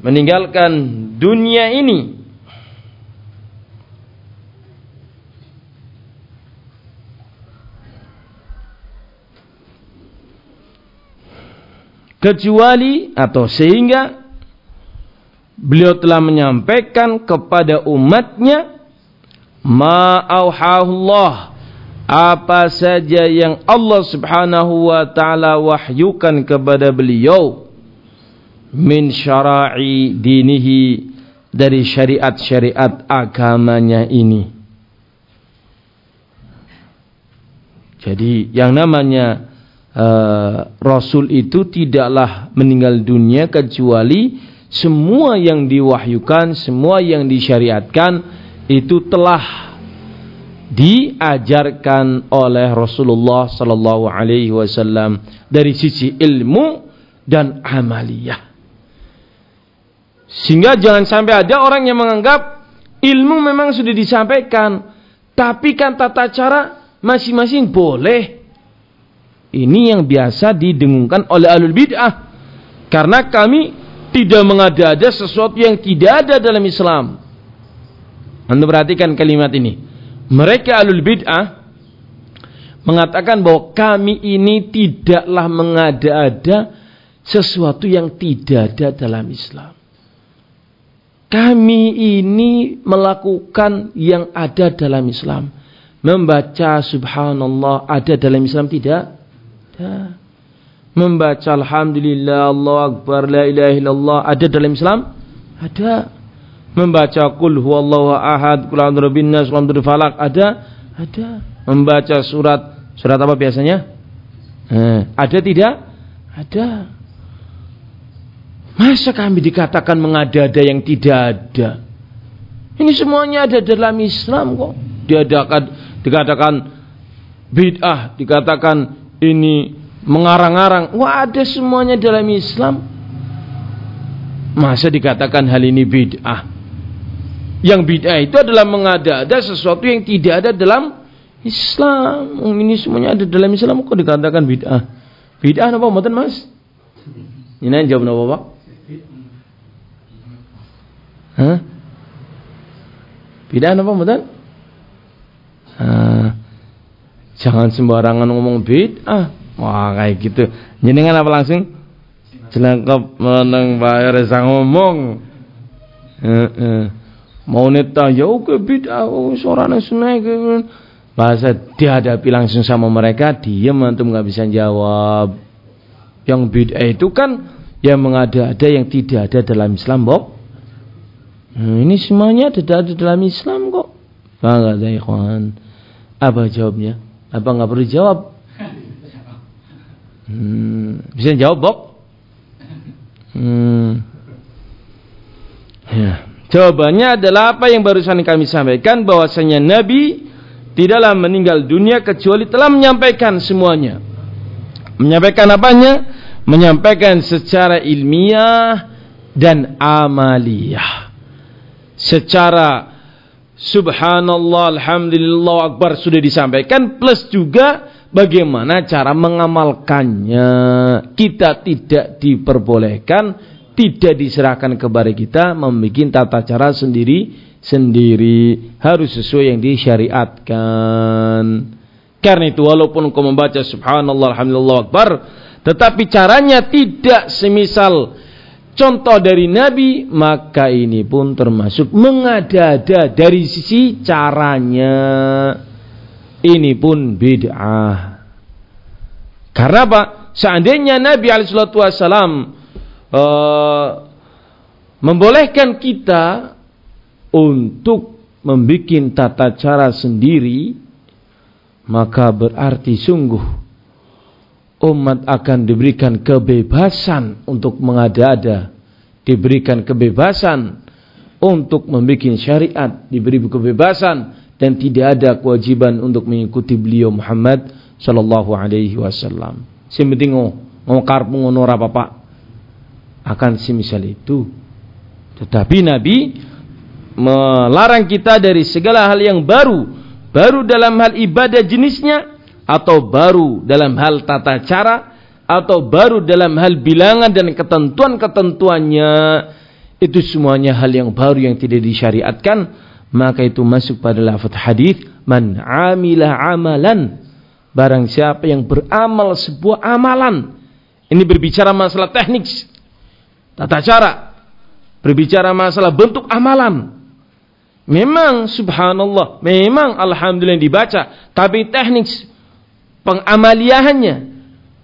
meninggalkan dunia ini kecuali atau sehingga beliau telah menyampaikan kepada umatnya ma Allah apa saja yang Allah Subhanahu wa taala wahyukan kepada beliau min syara'i dinihi dari syariat-syariat agamanya ini. Jadi yang namanya uh, Rasul itu tidaklah meninggal dunia kecuali semua yang diwahyukan, semua yang disyariatkan itu telah diajarkan oleh Rasulullah sallallahu alaihi wasallam dari sisi ilmu dan amaliyah. Sehingga jangan sampai ada orang yang menganggap ilmu memang sudah disampaikan, tapi kan tata cara masing-masing boleh. Ini yang biasa didengungkan oleh alul bid'ah. Karena kami tidak mengada-ada sesuatu yang tidak ada dalam Islam. Anda perhatikan kalimat ini. Mereka alul bid'ah mengatakan bahwa kami ini tidaklah mengada-ada sesuatu yang tidak ada dalam Islam. Kami ini melakukan yang ada dalam Islam. Membaca subhanallah ada dalam Islam tidak? Tidak membaca alhamdulillah Allah akbar la ilaha illallah ada dalam Islam? Ada. Membaca qul huwallahu ahad qul a'udzu birabbin nas qul falak ada? Ada. Membaca surat surat apa biasanya? Eh, ada tidak? Ada. Masa kami dikatakan mengada-ada yang tidak ada? Ini semuanya ada dalam Islam kok. Diadakan dikatakan bid'ah, dikatakan ini mengarang-arang. Wah ada semuanya dalam Islam. Masa dikatakan hal ini bid'ah? Yang bid'ah itu adalah mengada-ada sesuatu yang tidak ada dalam Islam. Ini semuanya ada dalam Islam kok dikatakan bid'ah? Bid'ah apa mboten Mas? Ini jawab apa Pak? Hah? Bid'ah apa mboten? Jangan sembarangan ngomong bid'ah. Wah kayak gitu. Jenengan apa langsung? Jelangkap menang bayar sang ngomong. Heeh. Mau neta ya oke bid'ah oh suaranya sunai bahasa dihadapi langsung sama mereka diam antum nggak bisa jawab. Yang bid'ah itu kan yang mengada-ada yang tidak ada dalam Islam, Bob. Nah, ini semuanya ada, ada dalam Islam kok. Bangga ikhwan. Apa jawabnya? Apa nggak perlu jawab? Hmm, bisa jawab, Bob? Hmm. Ya. Jawabannya adalah apa yang barusan kami sampaikan bahwasanya Nabi tidaklah meninggal dunia kecuali telah menyampaikan semuanya. Menyampaikan apanya? Menyampaikan secara ilmiah dan amaliyah. Secara subhanallah, alhamdulillah, akbar sudah disampaikan plus juga bagaimana cara mengamalkannya. Kita tidak diperbolehkan, tidak diserahkan kepada kita membuat tata cara sendiri sendiri harus sesuai yang disyariatkan. Karena itu walaupun kau membaca subhanallah alhamdulillah akbar, tetapi caranya tidak semisal contoh dari Nabi, maka ini pun termasuk mengada-ada dari sisi caranya ini pun bid'ah. Karena apa? Seandainya Nabi SAW uh, membolehkan kita untuk membuat tata cara sendiri, maka berarti sungguh umat akan diberikan kebebasan untuk mengada-ada, diberikan kebebasan untuk membuat syariat, diberi kebebasan dan tidak ada kewajiban untuk mengikuti beliau Muhammad sallallahu alaihi wasallam. Sing penting ngono karep ngono ora apa akan semisal itu. Tetapi Nabi melarang kita dari segala hal yang baru, baru dalam hal ibadah jenisnya atau baru dalam hal tata cara atau baru dalam hal bilangan dan ketentuan-ketentuannya. Itu semuanya hal yang baru yang tidak disyariatkan. Maka itu masuk pada lafaz hadis man amila amalan. Barang siapa yang beramal sebuah amalan. Ini berbicara masalah teknik tata cara berbicara masalah bentuk amalan. Memang subhanallah memang alhamdulillah dibaca tapi teknik pengamaliahannya.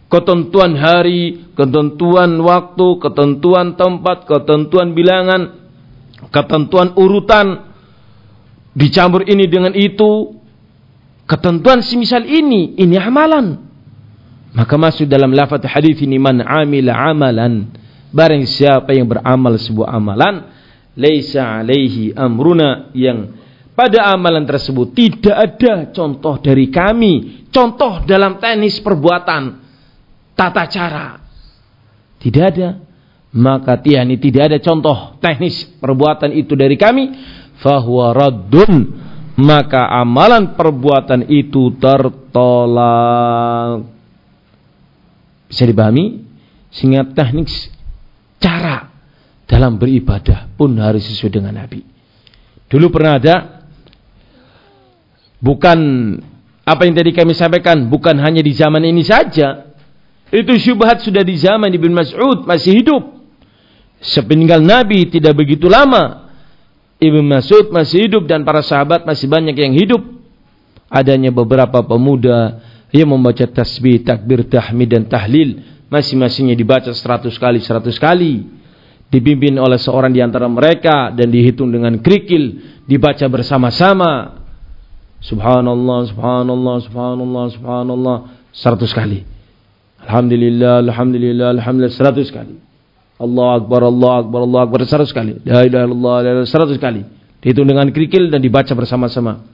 Ketentuan hari, ketentuan waktu, ketentuan tempat, ketentuan bilangan, ketentuan urutan, dicampur ini dengan itu, ketentuan semisal ini, ini amalan. Maka masuk dalam lafaz hadis ini man amila amalan barang siapa yang beramal sebuah amalan laisa alaihi amruna yang pada amalan tersebut tidak ada contoh dari kami, contoh dalam teknis perbuatan, tata cara. Tidak ada. Maka tiani tidak ada contoh teknis perbuatan itu dari kami, fahuwa raddun. Maka amalan perbuatan itu tertolak. Bisa dipahami? Sehingga teknik cara dalam beribadah pun harus sesuai dengan Nabi. Dulu pernah ada Bukan apa yang tadi kami sampaikan, bukan hanya di zaman ini saja. Itu syubhat sudah di zaman Ibn Mas'ud masih hidup. Sepeninggal Nabi tidak begitu lama. Ibn Mas'ud masih hidup dan para sahabat masih banyak yang hidup. Adanya beberapa pemuda yang membaca tasbih, takbir, tahmid dan tahlil. Masing-masingnya dibaca seratus kali, seratus kali. Dipimpin oleh seorang di antara mereka dan dihitung dengan krikil. Dibaca bersama-sama Subhanallah, subhanallah, subhanallah, subhanallah. Seratus kali. Alhamdulillah, alhamdulillah, alhamdulillah. Seratus kali. Allah Akbar, Allah Akbar, Allah Akbar. Seratus kali. La ilaha illallah, la ilaha seratus kali. Dihitung dengan kerikil dan dibaca bersama-sama.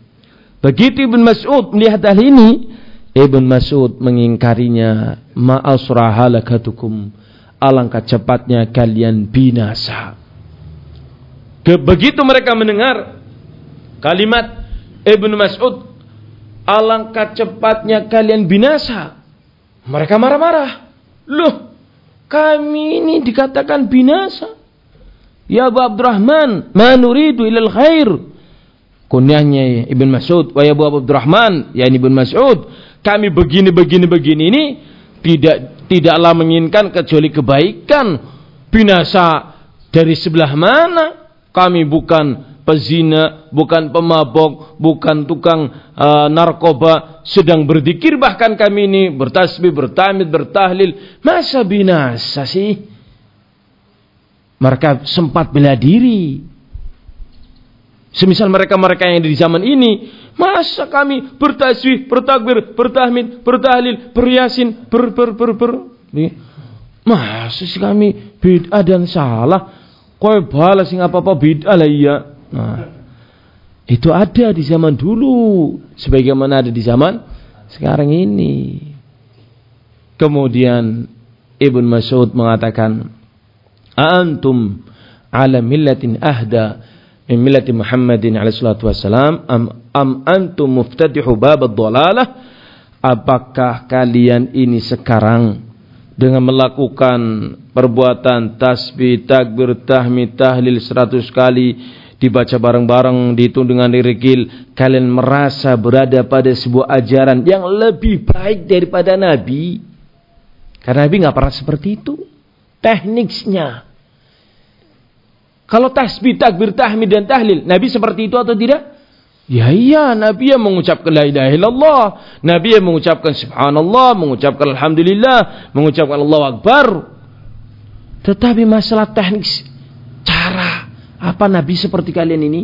Begitu Ibn Mas'ud melihat hal ini, Ibn Mas'ud mengingkarinya. Ma'asra halakatukum. Alangkah cepatnya kalian binasa. Begitu mereka mendengar kalimat Ibnu Mas'ud, alangkah cepatnya kalian binasa. Mereka marah-marah. Loh, kami ini dikatakan binasa. Ya Abu Abdurrahman, ma nuridu ilal khair. Kunyahnya Ibn Mas'ud, wa ya Abu Abdurrahman, ya Ibn Mas'ud, kami begini begini begini ini tidak tidaklah menginginkan kecuali kebaikan. Binasa dari sebelah mana? Kami bukan pezina, bukan pemabok, bukan tukang uh, narkoba, sedang berzikir bahkan kami ini bertasbih, bertamid, bertahlil. Masa binasa sih? Mereka sempat bela diri. Semisal mereka-mereka yang di zaman ini, masa kami bertasbih, bertakbir, bertahmid, bertahlil, beryasin, ber ber ber ber. Masa sih kami bid'ah dan salah? Kau balas sing apa-apa bid'ah lah iya. Nah, itu ada di zaman dulu sebagaimana ada di zaman sekarang ini. Kemudian Ibn Mas'ud mengatakan, "Antum ala millatin ahda min millati Muhammadin alaihi salatu wassalam am, am antum muftatihu bab ad-dhalalah?" Apakah kalian ini sekarang dengan melakukan perbuatan tasbih, takbir, tahmid, tahlil seratus kali dibaca bareng-bareng, dihitung dengan dirikil, kalian merasa berada pada sebuah ajaran yang lebih baik daripada Nabi. Karena Nabi nggak pernah seperti itu. Tekniknya. Kalau tasbih, takbir, tahmid dan tahlil, Nabi seperti itu atau tidak? Ya iya, Nabi yang mengucapkan la ilaha illallah, Nabi yang mengucapkan subhanallah, mengucapkan alhamdulillah, mengucapkan Allah akbar. Tetapi masalah teknik cara apa Nabi seperti kalian ini?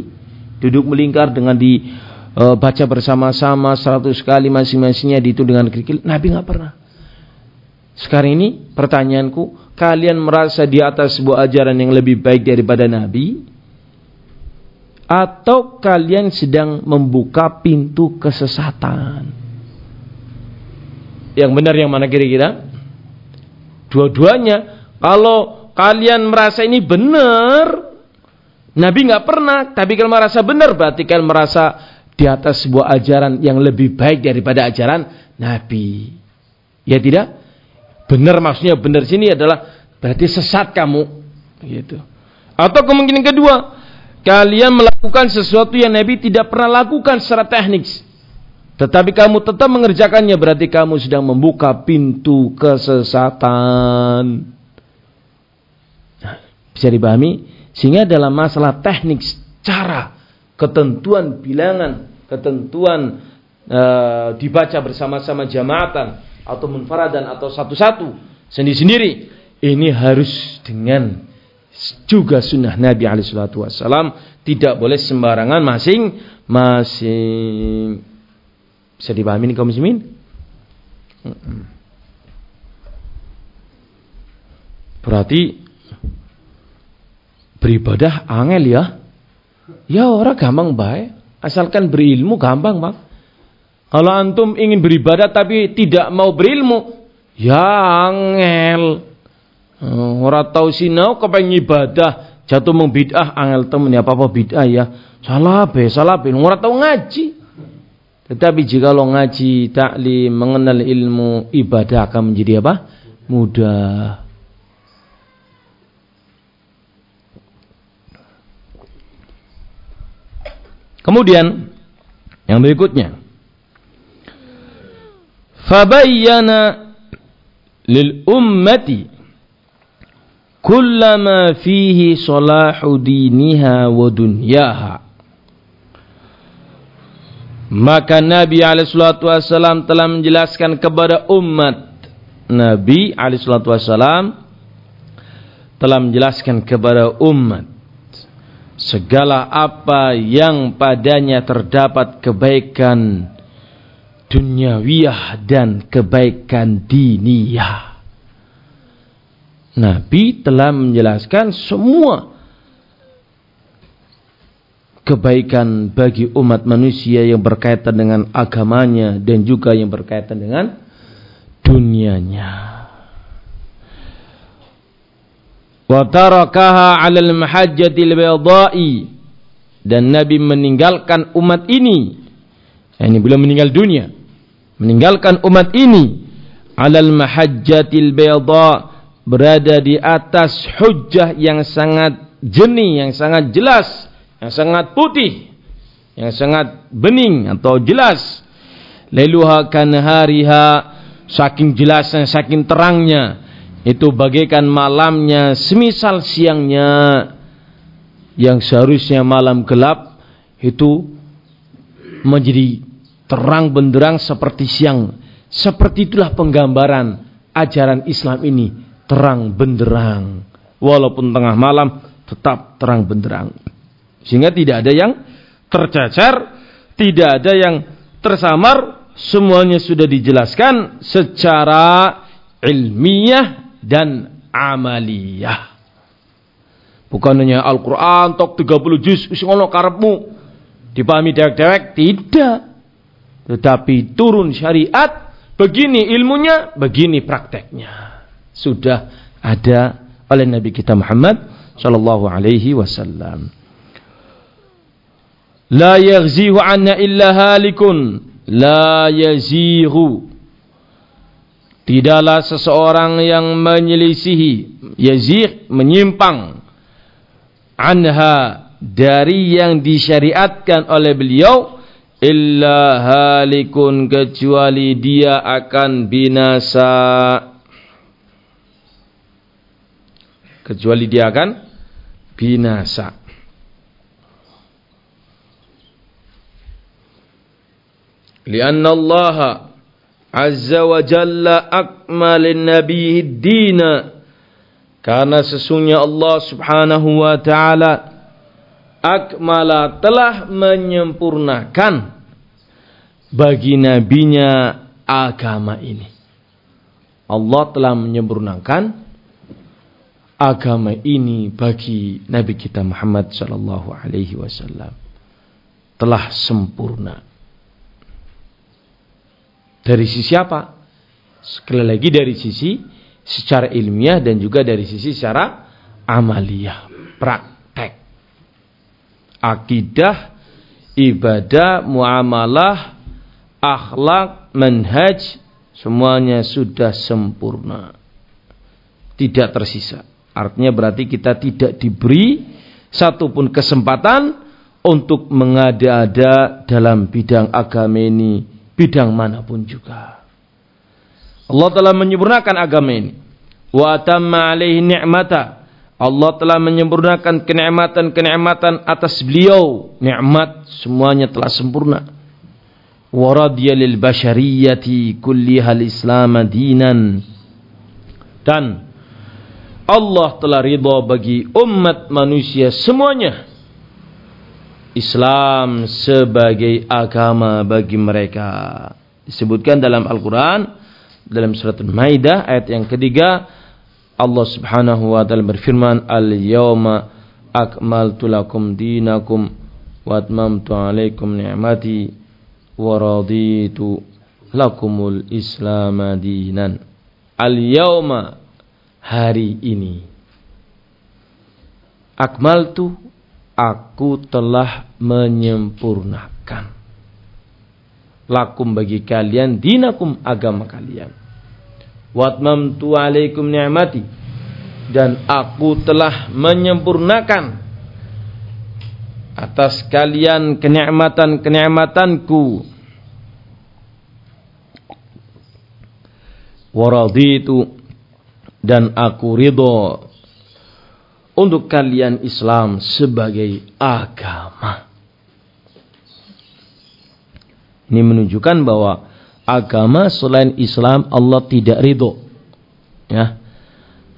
Duduk melingkar dengan dibaca e, bersama-sama seratus kali masing-masingnya itu dengan kerikil. Nabi nggak pernah. Sekarang ini pertanyaanku, kalian merasa di atas sebuah ajaran yang lebih baik daripada Nabi? Atau kalian sedang membuka pintu kesesatan? Yang benar yang mana kira-kira? Dua-duanya. Kalau kalian merasa ini benar, Nabi nggak pernah, tapi kalau merasa benar berarti kan merasa di atas sebuah ajaran yang lebih baik daripada ajaran Nabi. Ya tidak? Benar maksudnya benar sini adalah berarti sesat kamu. Gitu. Atau kemungkinan kedua, kalian melakukan sesuatu yang Nabi tidak pernah lakukan secara teknik. Tetapi kamu tetap mengerjakannya berarti kamu sedang membuka pintu kesesatan. Nah, bisa dipahami? Sehingga dalam masalah teknik, cara, ketentuan bilangan, ketentuan e, dibaca bersama-sama jamaatan atau munfaradan atau satu-satu sendiri-sendiri. Ini harus dengan juga sunnah Nabi alaihissalatu wassalam tidak boleh sembarangan masing-masing. Bisa dipahami nih kaum muslimin? Berarti beribadah angel ya. Ya orang gampang baik. Asalkan berilmu gampang bang. Kalau antum ingin beribadah tapi tidak mau berilmu, ya angel. Oh, orang tahu sinau kepengen ibadah, jatuh bid'ah angel temen ya apa-apa bid'ah ya. Salah be, salah be, orang tahu ngaji. Tetapi jika lo ngaji, taklim, mengenal ilmu, ibadah akan menjadi apa? Mudah. Kemudian yang berikutnya. Fabayyana lil ummati kullama fihi salahu diniha wa. Maka Nabi SAW telah menjelaskan kepada umat Nabi SAW telah menjelaskan kepada umat segala apa yang padanya terdapat kebaikan duniawiyah dan kebaikan diniyah. Nabi telah menjelaskan semua kebaikan bagi umat manusia yang berkaitan dengan agamanya dan juga yang berkaitan dengan dunianya. wa tarakaha 'alal mahajjatil bayda'i dan Nabi meninggalkan umat ini ini belum meninggal dunia meninggalkan umat ini 'alal mahajjatil bayda berada di atas hujjah yang sangat jernih yang sangat jelas yang sangat putih yang sangat bening atau jelas. Lailuha kanhariha saking jelasnya saking terangnya itu bagaikan malamnya semisal siangnya yang seharusnya malam gelap itu menjadi terang benderang seperti siang seperti itulah penggambaran ajaran Islam ini terang benderang walaupun tengah malam tetap terang benderang sehingga tidak ada yang tercacar tidak ada yang tersamar semuanya sudah dijelaskan secara ilmiah dan amaliyah. Bukan hanya Al-Quran, tok 30 juz, wis ngono karepmu. Dipahami dewek-dewek? Tidak. Tetapi turun syariat, begini ilmunya, begini prakteknya. Sudah ada oleh Nabi kita Muhammad sallallahu alaihi wasallam. La yaghzihu anna illa halikun la yazihu Tidaklah seseorang yang menyelisihi, yazih, menyimpang anha dari yang disyariatkan oleh beliau illa halikun kecuali dia akan binasa. Kecuali dia akan binasa. Lianna Allah azza wa jalla akmalin nabihi dina karena sesungguhnya Allah subhanahu wa ta'ala akmala telah menyempurnakan bagi nabinya agama ini Allah telah menyempurnakan agama ini bagi Nabi kita Muhammad sallallahu alaihi wasallam telah sempurna dari sisi apa? Sekali lagi dari sisi secara ilmiah dan juga dari sisi secara amaliyah, praktek. Akidah, ibadah, muamalah, akhlak, manhaj, semuanya sudah sempurna. Tidak tersisa. Artinya berarti kita tidak diberi satupun kesempatan untuk mengada-ada dalam bidang agama ini bidang mana pun juga. Allah telah menyempurnakan agama ini. Wa tamma alaihi ni'mata. Allah telah menyempurnakan kenikmatan-kenikmatan atas beliau. Nikmat semuanya telah sempurna. wa lil bashariyati kulliha al-islam dinan dan Allah telah ridha bagi umat manusia semuanya Islam sebagai agama bagi mereka disebutkan dalam Al-Qur'an dalam surat Al-Maidah ayat yang ketiga Allah Subhanahu wa taala berfirman al-yauma akmaltu lakum dinakum wa atmamtu alaikum ni'mati wa raditu lakumul islam dinan. Al yauma hari ini akmaltu aku telah menyempurnakan lakum bagi kalian dinakum agama kalian watmamtu alaikum ni'mati. Dan aku telah menyempurnakan atas kalian kenikmatan-kenikmatanku. Waraditu. Dan aku ridho untuk kalian Islam sebagai agama. Ini menunjukkan bahwa agama selain Islam Allah tidak ridho. Ya.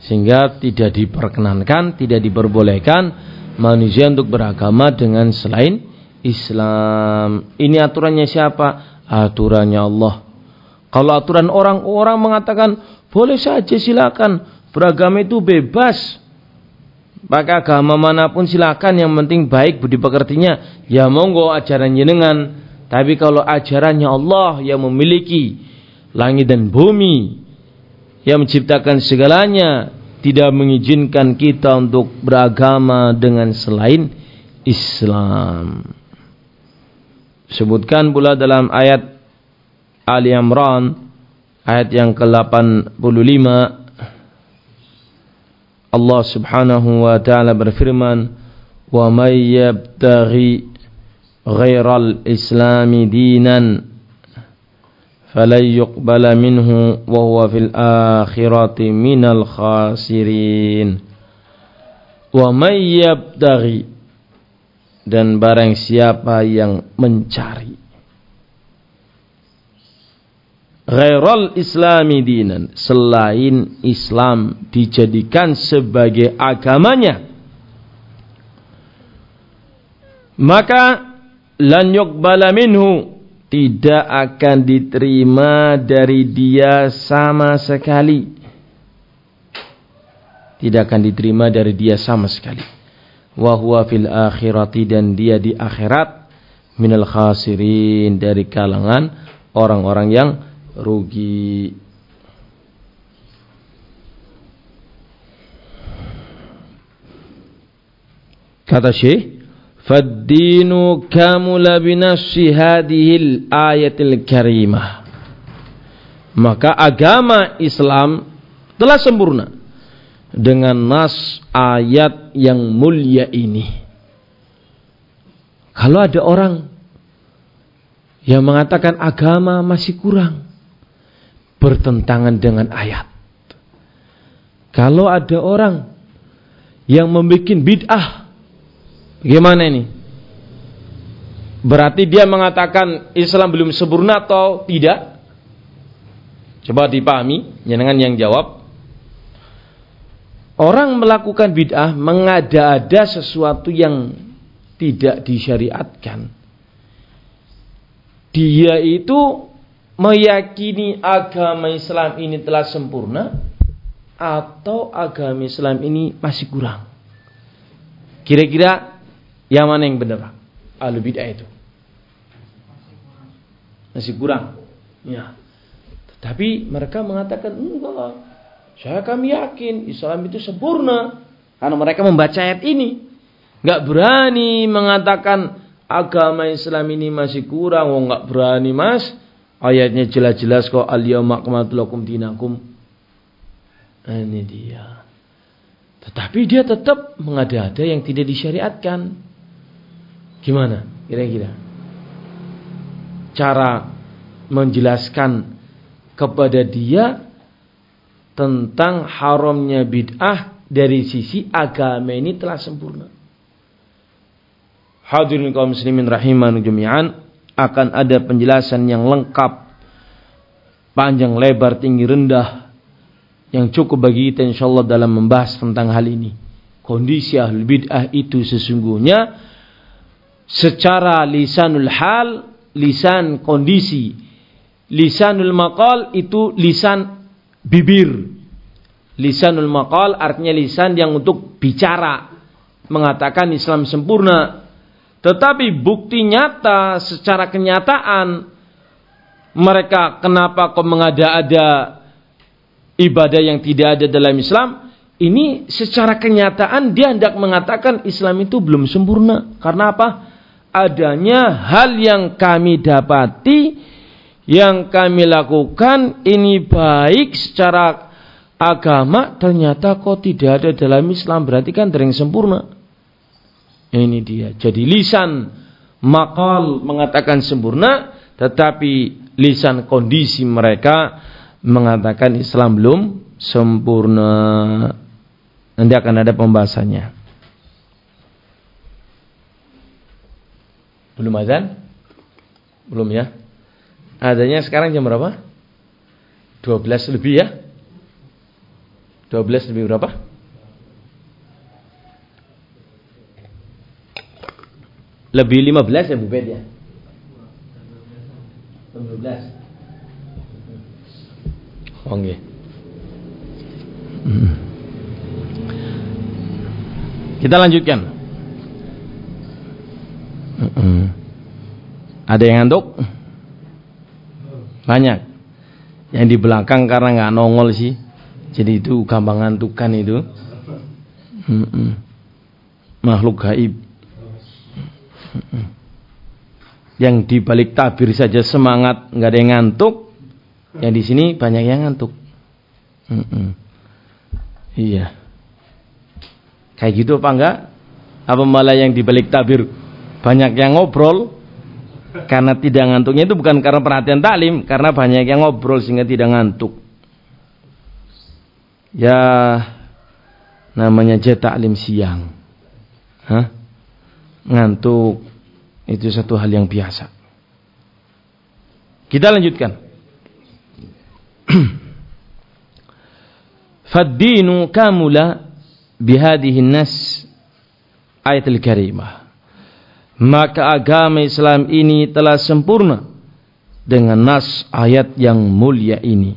Sehingga tidak diperkenankan, tidak diperbolehkan manusia untuk beragama dengan selain Islam. Ini aturannya siapa? Aturannya Allah. Kalau aturan orang, orang mengatakan boleh saja silakan beragama itu bebas. Maka agama mana pun silakan yang penting baik budi pekertinya. Ya monggo ajaran jenengan. Tapi kalau ajarannya Allah yang memiliki langit dan bumi yang menciptakan segalanya tidak mengizinkan kita untuk beragama dengan selain Islam. Sebutkan pula dalam ayat Ali Imran ayat yang ke-85 Allah Subhanahu wa taala berfirman wa may yabtaghi dinan falan yuqbala minhu wa huwa fil akhirati minal khasirin wa may yabtaghi dan barang siapa yang mencari. ghairal islami dinan selain Islam dijadikan sebagai agamanya. Maka lan yuqbala minhu tidak akan diterima dari dia sama sekali. Tidak akan diterima dari dia sama sekali. Wa huwa fil akhirati dan dia di akhirat minal khasirin dari kalangan orang-orang yang rugi. Kata Syekh Faddinu kamula binafsi hadihil ayatil karimah. Maka agama Islam telah sempurna dengan nas ayat yang mulia ini. Kalau ada orang yang mengatakan agama masih kurang bertentangan dengan ayat. Kalau ada orang yang membuat bid'ah Gimana ini? Berarti dia mengatakan Islam belum sempurna atau tidak? Coba dipahami, jangan yang jawab. Orang melakukan bid'ah mengada-ada sesuatu yang tidak disyariatkan. Dia itu meyakini agama Islam ini telah sempurna atau agama Islam ini masih kurang. Kira-kira yang mana yang benar? Ahlu bid'ah itu. Masih kurang. Ya. Tetapi mereka mengatakan enggak. Saya kami yakin Islam itu sempurna. Karena mereka membaca ayat ini. Enggak berani mengatakan agama Islam ini masih kurang. Oh enggak berani mas. Ayatnya jelas-jelas kok al-yawma lakum dinakum. Nah, ini dia. Tetapi dia tetap mengada-ada yang tidak disyariatkan. Gimana kira-kira? Cara menjelaskan kepada dia tentang haramnya bid'ah dari sisi agama ini telah sempurna. Hadirin kaum muslimin rahiman jami'an, akan ada penjelasan yang lengkap panjang lebar tinggi rendah yang cukup bagi kita insyaallah dalam membahas tentang hal ini kondisi ahlul bid'ah itu sesungguhnya secara lisanul hal lisan kondisi lisanul maqal itu lisan bibir lisanul maqal artinya lisan yang untuk bicara mengatakan Islam sempurna tetapi bukti nyata secara kenyataan mereka kenapa kok mengada-ada ibadah yang tidak ada dalam Islam? Ini secara kenyataan dia hendak mengatakan Islam itu belum sempurna. Karena apa? Adanya hal yang kami dapati, yang kami lakukan ini baik secara agama ternyata kok tidak ada dalam Islam. Berarti kan terang sempurna. Ini dia. Jadi lisan makal mengatakan sempurna, tetapi lisan kondisi mereka mengatakan Islam belum sempurna. Nanti akan ada pembahasannya. Belum azan? Belum ya? Adanya sekarang jam berapa? 12 lebih ya? 12 lebih berapa? Lebih 15 ya Bu Bet ya? 15. Oh nggih. Hmm. Kita lanjutkan. Ada yang ngantuk? Banyak. Yang di belakang karena nggak nongol sih. Jadi itu gampang ngantukan itu. Makhluk gaib. Yang di balik tabir saja semangat, nggak ada yang ngantuk. Yang di sini banyak yang ngantuk. Iya. Kayak gitu apa enggak? Apa malah yang di balik tabir banyak yang ngobrol karena tidak ngantuknya itu bukan karena perhatian taklim, karena banyak yang ngobrol sehingga tidak ngantuk. Ya namanya jet taklim siang. Hah? Ngantuk itu satu hal yang biasa. Kita lanjutkan. Faddinu kamula bihadihi nas ayat al-karimah. Maka agama Islam ini telah sempurna dengan nas ayat yang mulia ini.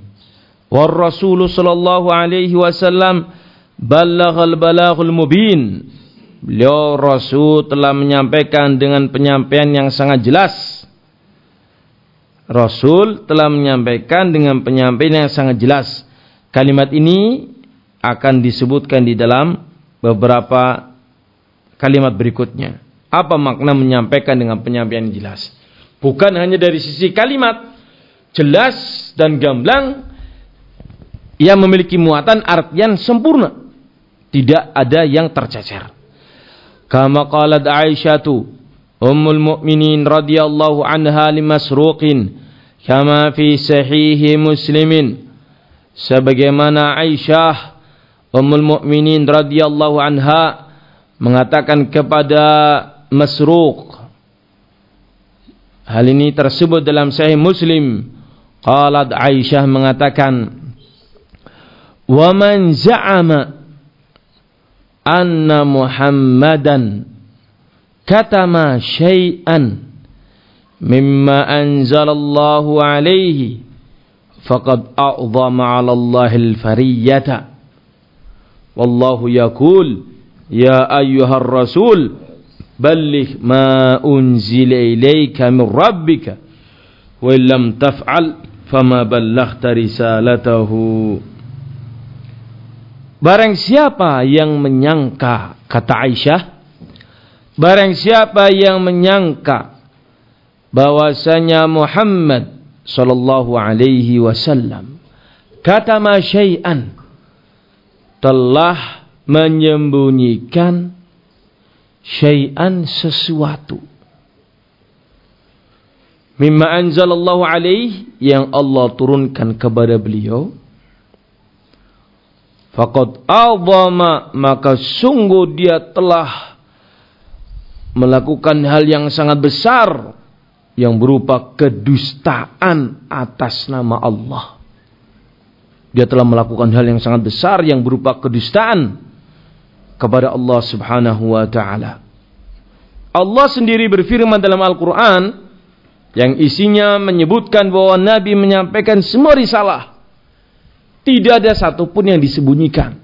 War Rasul sallallahu alaihi wasallam ballaghal balaghul mubin Beliau Rasul telah menyampaikan dengan penyampaian yang sangat jelas. Rasul telah menyampaikan dengan penyampaian yang sangat jelas. Kalimat ini akan disebutkan di dalam beberapa kalimat berikutnya. Apa makna menyampaikan dengan penyampaian yang jelas? Bukan hanya dari sisi kalimat jelas dan gamblang yang memiliki muatan artian sempurna. Tidak ada yang tercecer. Kama qalat Aisyatu ummul mu'minin radhiyallahu anha limasruqin kama fi sahih muslimin sebagaimana Aisyah ummul mu'minin radhiyallahu anha mengatakan kepada Masruq Hal ini tersebut dalam Sahih Muslim. Qalat Aisyah mengatakan, "Wa man za'ama anna Muhammadan katama syai'an mimma anzalallahu alaihi faqad a'zama 'ala Allahi al-fariyata wallahu yaqul ya ayyuhar rasul balligh ma unzila ilayka min rabbika wa illam taf'al fama ballaghta risalatahu. Barang siapa yang menyangka, kata Aisyah, barang siapa yang menyangka bahwasanya Muhammad sallallahu alaihi wasallam kata syai'an telah menyembunyikan syai'an sesuatu. Mimma anzalallahu alaihi yang Allah turunkan kepada beliau. Fakat awama maka sungguh dia telah melakukan hal yang sangat besar yang berupa kedustaan atas nama Allah. Dia telah melakukan hal yang sangat besar yang berupa kedustaan kepada Allah Subhanahu wa taala. Allah sendiri berfirman dalam Al-Qur'an yang isinya menyebutkan bahwa Nabi menyampaikan semua risalah. Tidak ada satupun yang disembunyikan.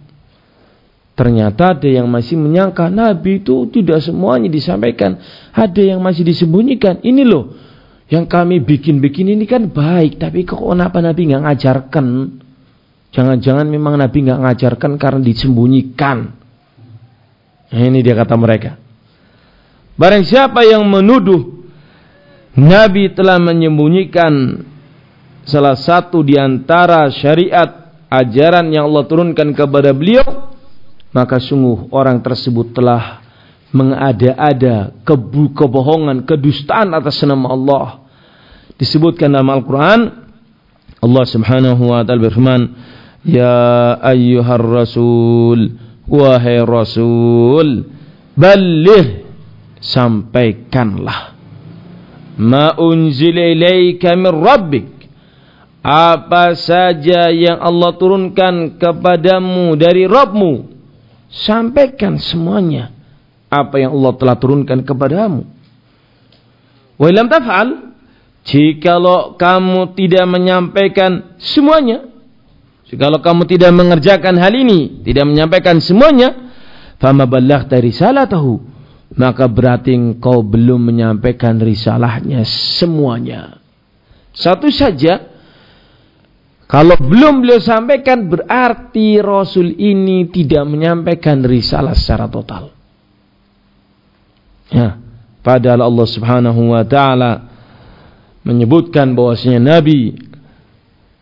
Ternyata ada yang masih menyangka Nabi itu tidak semuanya disampaikan. Ada yang masih disembunyikan. Ini loh, yang kami bikin-bikin ini kan baik. Tapi kok kenapa Nabi nggak ngajarkan? Jangan-jangan memang Nabi nggak ngajarkan karena disembunyikan. Ini dia kata mereka. Barang siapa yang menuduh Nabi telah menyembunyikan salah satu di antara syariat ajaran yang Allah turunkan kepada beliau, maka sungguh orang tersebut telah mengada-ada kebohongan, kedustaan atas nama Allah. Disebutkan dalam Al-Quran, Allah subhanahu wa ta'ala berfirman, Ya ayyuhar rasul, wahai rasul, balik, sampaikanlah. Ma unzila min rabbik. Apa saja yang Allah turunkan kepadamu dari Rabbmu Sampaikan semuanya apa yang Allah telah turunkan kepadamu. Wa ilam taf'al, jikalau kamu tidak menyampaikan semuanya, jikalau kamu tidak mengerjakan hal ini, tidak menyampaikan semuanya, fama ballaghta risalatahu, maka berarti engkau belum menyampaikan risalahnya semuanya. Satu saja kalau belum beliau sampaikan berarti Rasul ini tidak menyampaikan risalah secara total. Ya, padahal Allah Subhanahu wa taala menyebutkan bahwasanya Nabi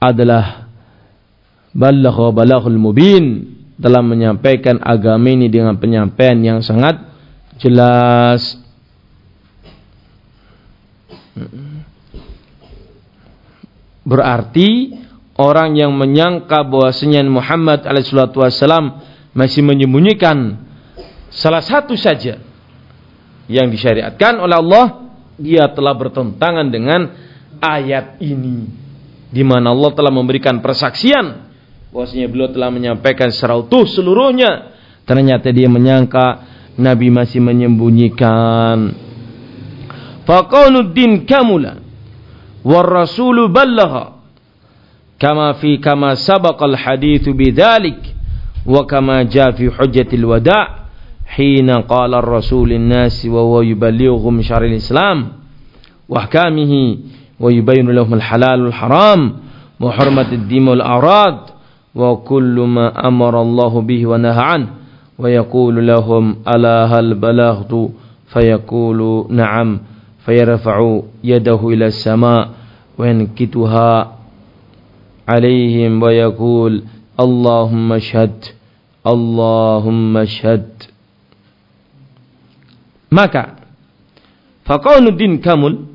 adalah balagha balaghul mubin telah menyampaikan agama ini dengan penyampaian yang sangat jelas. Berarti orang yang menyangka bahwasanya Muhammad alaihissalam masih menyembunyikan salah satu saja yang disyariatkan oleh Allah, dia telah bertentangan dengan ayat ini di mana Allah telah memberikan persaksian Bahwasanya beliau telah menyampaikan secara utuh seluruhnya. Ternyata dia menyangka Nabi masih menyembunyikan. Faqauluddin kamula war rasulu ballagha kama fi kama sabaqal hadithu bidzalik wa kama jaa fi hujjatil wada' hina qala ar-rasul nas wa huwa yuballighuhum syar'il islam wa ahkamihi wa yubayyinu lahum al-halal wal haram wa hurmatid dim wal arad وكل ما أمر الله به ونهى عنه. ويقول لهم ألا هل بلغت؟ فيقول نعم. فيرفع يده إلى السماء وينكتها عليهم ويقول اللهم اشهد اللهم اشهد. maka faqaunuddin kamul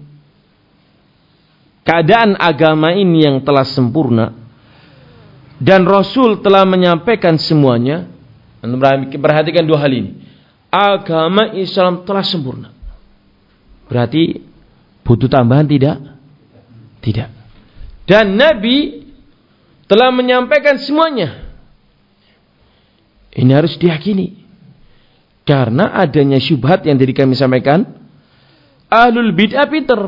keadaan agama ini yang telah sempurna. Dan Rasul telah menyampaikan semuanya perhatikan dua hal ini agama Islam telah sempurna berarti butuh tambahan tidak tidak dan Nabi telah menyampaikan semuanya. Ini harus diyakini. Karena adanya syubhat yang tadi kami sampaikan. Ahlul bid'ah Peter.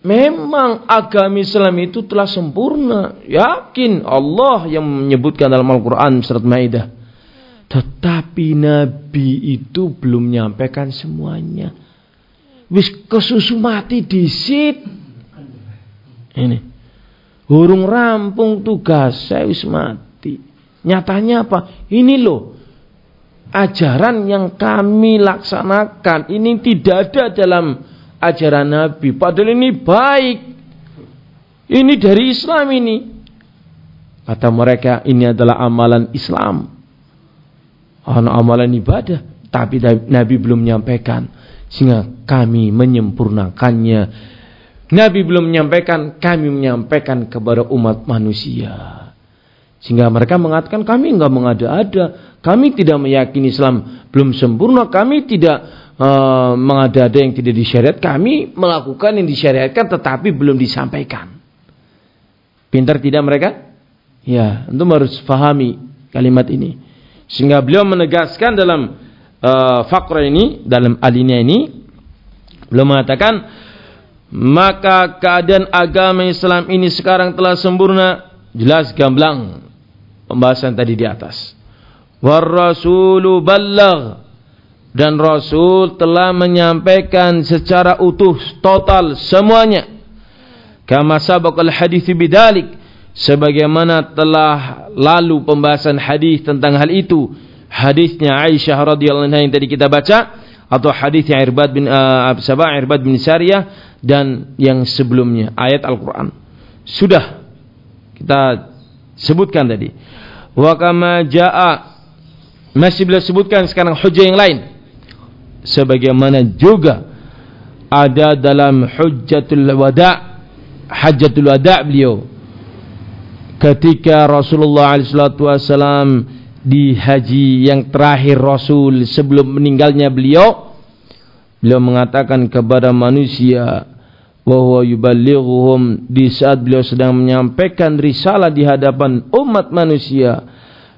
Memang agama Islam itu telah sempurna. Yakin Allah yang menyebutkan dalam Al-Quran surat Ma'idah. Tetapi Nabi itu belum menyampaikan semuanya. Wis kesusu mati disit. Ini. Hurung rampung tugas saya wis mati. Nyatanya apa? Ini loh ajaran yang kami laksanakan ini tidak ada dalam ajaran Nabi. Padahal ini baik. Ini dari Islam ini. Kata mereka ini adalah amalan Islam. Amalan ibadah. Tapi Nabi belum menyampaikan. Sehingga kami menyempurnakannya Nabi belum menyampaikan, kami menyampaikan kepada umat manusia. Sehingga mereka mengatakan kami enggak mengada-ada, kami tidak meyakini Islam belum sempurna, kami tidak uh, mengada-ada yang tidak disyariat, kami melakukan yang disyariatkan tetapi belum disampaikan. Pintar tidak mereka? Ya, tentu harus fahami kalimat ini. Sehingga beliau menegaskan dalam uh, fakra ini, dalam alinea ini, beliau mengatakan, maka keadaan agama Islam ini sekarang telah sempurna, jelas gamblang pembahasan tadi di atas. War rasulu balagh dan Rasul telah menyampaikan secara utuh total semuanya. Kama sabaqal hadis bidalik sebagaimana telah lalu pembahasan hadis tentang hal itu. Hadisnya Aisyah radhiyallahu anha yang tadi kita baca atau hadisnya Irbad bin uh, Sabah Irbad bin Sariyah dan yang sebelumnya ayat Al-Qur'an. Sudah kita sebutkan tadi. Wa kama jaa masih beliau sebutkan sekarang hujah yang lain sebagaimana juga ada dalam hujjatul wada hajjatul wada beliau. Ketika Rasulullah SAW di haji yang terakhir Rasul sebelum meninggalnya beliau beliau mengatakan kepada manusia bahwa yuballighuhum di saat beliau sedang menyampaikan risalah di hadapan umat manusia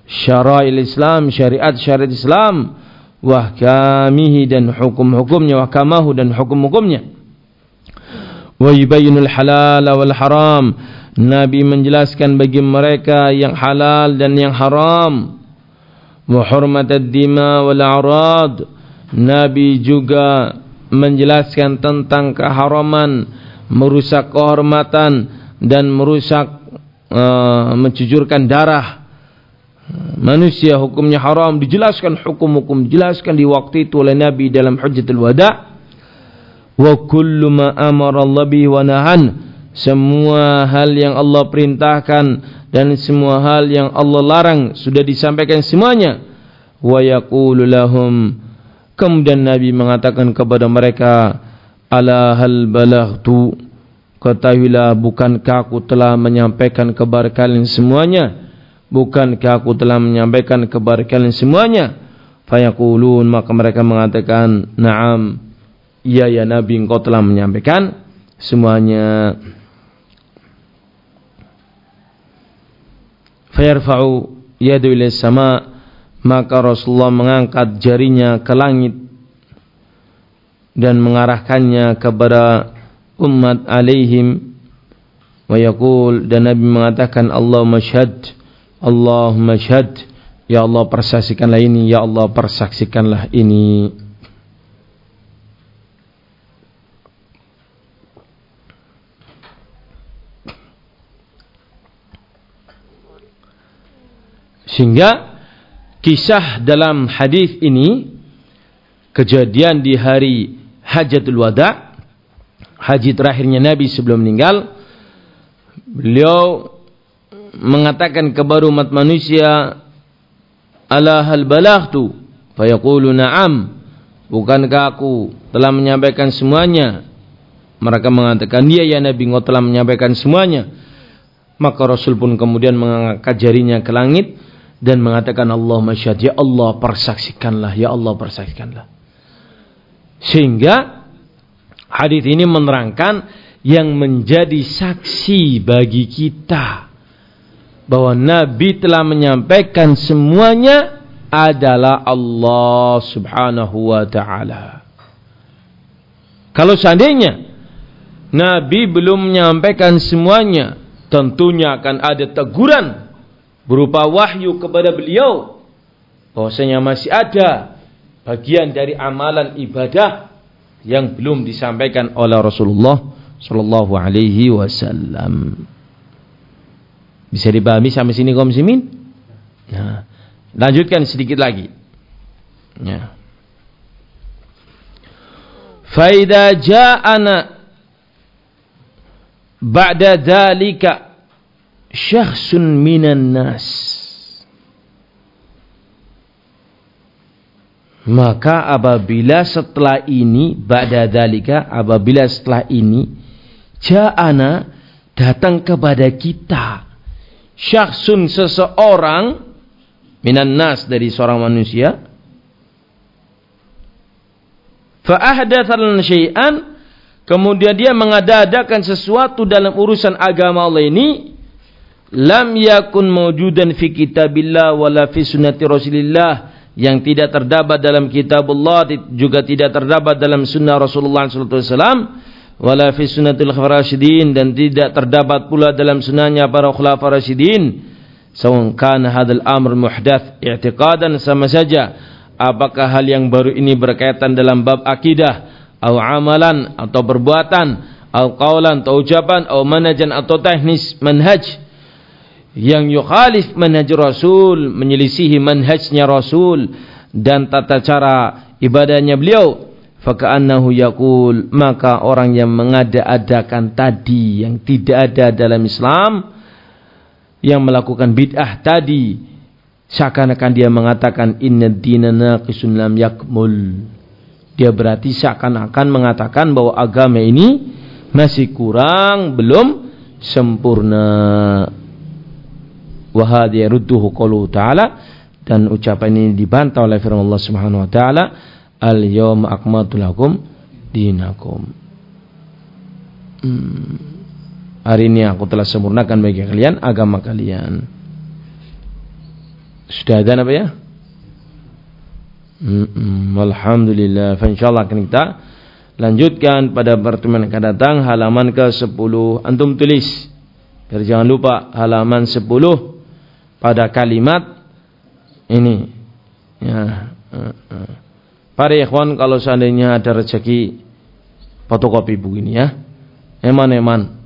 syara'il Islam syariat syariat Islam wahkamihi dan hukum-hukumnya wahkamahu dan hukum-hukumnya. Wa yubayyinul halal wal haram. Nabi menjelaskan bagi mereka yang halal dan yang haram. Wa hurmatad dima wal a'rad. Nabi juga menjelaskan tentang keharaman merusak kehormatan dan merusak uh, mencucurkan darah manusia hukumnya haram dijelaskan hukum-hukum dijelaskan di waktu itu oleh Nabi dalam Hujjatul Wada. Wa kullu ma amara Allah bihi wa nahan. Semua hal yang Allah perintahkan dan semua hal yang Allah larang sudah disampaikan semuanya. Wa yaqulu lahum. Kemudian Nabi mengatakan kepada mereka ala hal balaghtu ketahuilah bukankah aku telah menyampaikan kepada kalian semuanya Bukankah aku telah menyampaikan kepada kalian semuanya? Fayaqulun maka mereka mengatakan, "Na'am." Iya ya Nabi engkau telah menyampaikan semuanya. Fayarfa'u yadu ila sama maka Rasulullah mengangkat jarinya ke langit dan mengarahkannya kepada umat alaihim wa yaqul dan Nabi mengatakan Allah masyhad Allahumma syad Ya Allah persaksikanlah ini. Ya Allah persaksikanlah ini. Sehingga kisah dalam hadis ini kejadian di hari Hajatul Wada, haji terakhirnya Nabi sebelum meninggal, beliau mengatakan kepada umat manusia ala hal balaghtu fayaqulu na'am. Bukankah aku telah menyampaikan semuanya? Mereka mengatakan dia ya Nabi engkau telah menyampaikan semuanya. Maka Rasul pun kemudian mengangkat jarinya ke langit dan mengatakan Allah masyad ya Allah persaksikanlah ya Allah persaksikanlah. Sehingga hadis ini menerangkan yang menjadi saksi bagi kita bahwa Nabi telah menyampaikan semuanya adalah Allah Subhanahu wa taala. Kalau seandainya Nabi belum menyampaikan semuanya, tentunya akan ada teguran berupa wahyu kepada beliau bahwasanya masih ada bagian dari amalan ibadah yang belum disampaikan oleh Rasulullah sallallahu alaihi wasallam. Bisa dipahami sampai sini kaum muslimin? Nah, lanjutkan sedikit lagi. Ya. Faida ja'ana ba'da dhalika syakhsun minan nas. Maka apabila setelah ini ba'da dhalika apabila setelah ini ja'ana datang kepada kita syakhsun seseorang minan nas dari seorang manusia fa ahdatsan syai'an kemudian dia mengadakan sesuatu dalam urusan agama Allah ini lam yakun mawjudan fi kitabillah wala fi sunnati rasulillah yang tidak terdapat dalam kitab Allah juga tidak terdapat dalam sunnah Rasulullah SAW wala fi sunnatil kharasyidin dan tidak terdapat pula dalam sunnahnya para khulafa rasyidin sawan kana hadzal amr muhdath i'tiqadan sama saja. Apakah hal yang baru ini berkaitan dalam bab akidah? Atau amalan atau perbuatan? Atau qaulan atau ucapan? Atau manajan atau teknis? Manhaj. Yang yukhalif manhaj Rasul, menyelisihi manhajnya Rasul. Dan tata cara ibadahnya beliau, faka'annahu yakul maka orang yang mengada-adakan tadi yang tidak ada dalam Islam yang melakukan bid'ah tadi seakan-akan dia mengatakan inna dina naqisun lam yakmul. Dia berarti seakan-akan mengatakan bahwa agama ini masih kurang belum sempurna. Wahadi yarudduhu qawluhu ta'ala dan ucapan ini dibantah oleh firman Allah Subhanahu wa taala al yawma akmaltu lakum dinakum hmm. hari ini aku telah sempurnakan bagi kalian agama kalian sudah ada apa ya hmm, Alhamdulillah insyaallah akan kita lanjutkan pada pertemuan akan datang halaman ke-10 antum tulis biar jangan lupa halaman 10 pada kalimat ini. Ya. Para ikhwan kalau seandainya ada rezeki fotokopi buku ini ya. Eman-eman.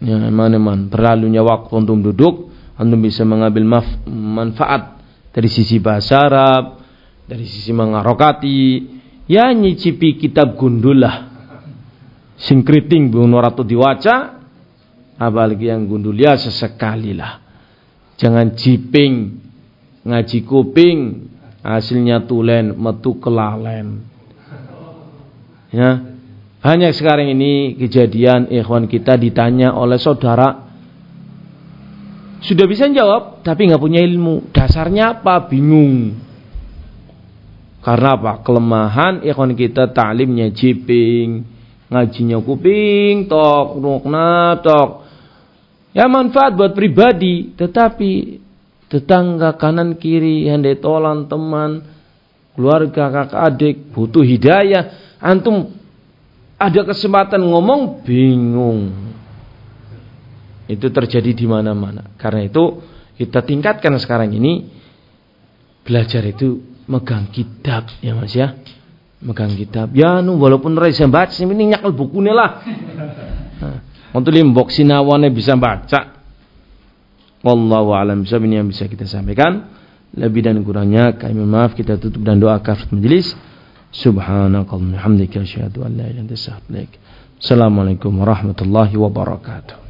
Ya, eman-eman. Berlalunya waktu untuk duduk, antum bisa mengambil manfaat dari sisi bahasa Arab, dari sisi mengarokati, ya nyicipi kitab gundul lah. Sing kriting bu noratu diwaca, apalagi yang gundul ya sesekali lah. Jangan jiping ngaji kuping hasilnya tulen metu kelalen. Ya. Hanya sekarang ini kejadian ikhwan kita ditanya oleh saudara sudah bisa jawab tapi nggak punya ilmu. Dasarnya apa? Bingung. Karena apa? Kelemahan ikhwan kita taklimnya jiping, ngajinya kuping, tok, nukna, tok. Ya manfaat buat pribadi, tetapi tetangga kanan kiri, handai tolan teman, keluarga kakak adik butuh hidayah. Antum ada kesempatan ngomong bingung. Itu terjadi di mana-mana. Karena itu kita tingkatkan sekarang ini belajar itu megang kitab ya Mas ya. Megang kitab. Ya nu walaupun rasa baca ini nyakal bukunya lah. Nah, untuk limbok sinawane bisa baca. Wallahu alam ini yang bisa kita sampaikan. Lebih dan kurangnya kami maaf kita tutup dan doa kafir majelis. Subhanakallahumma hamdika asyhadu an la ilaha illa anta Assalamualaikum warahmatullahi wabarakatuh.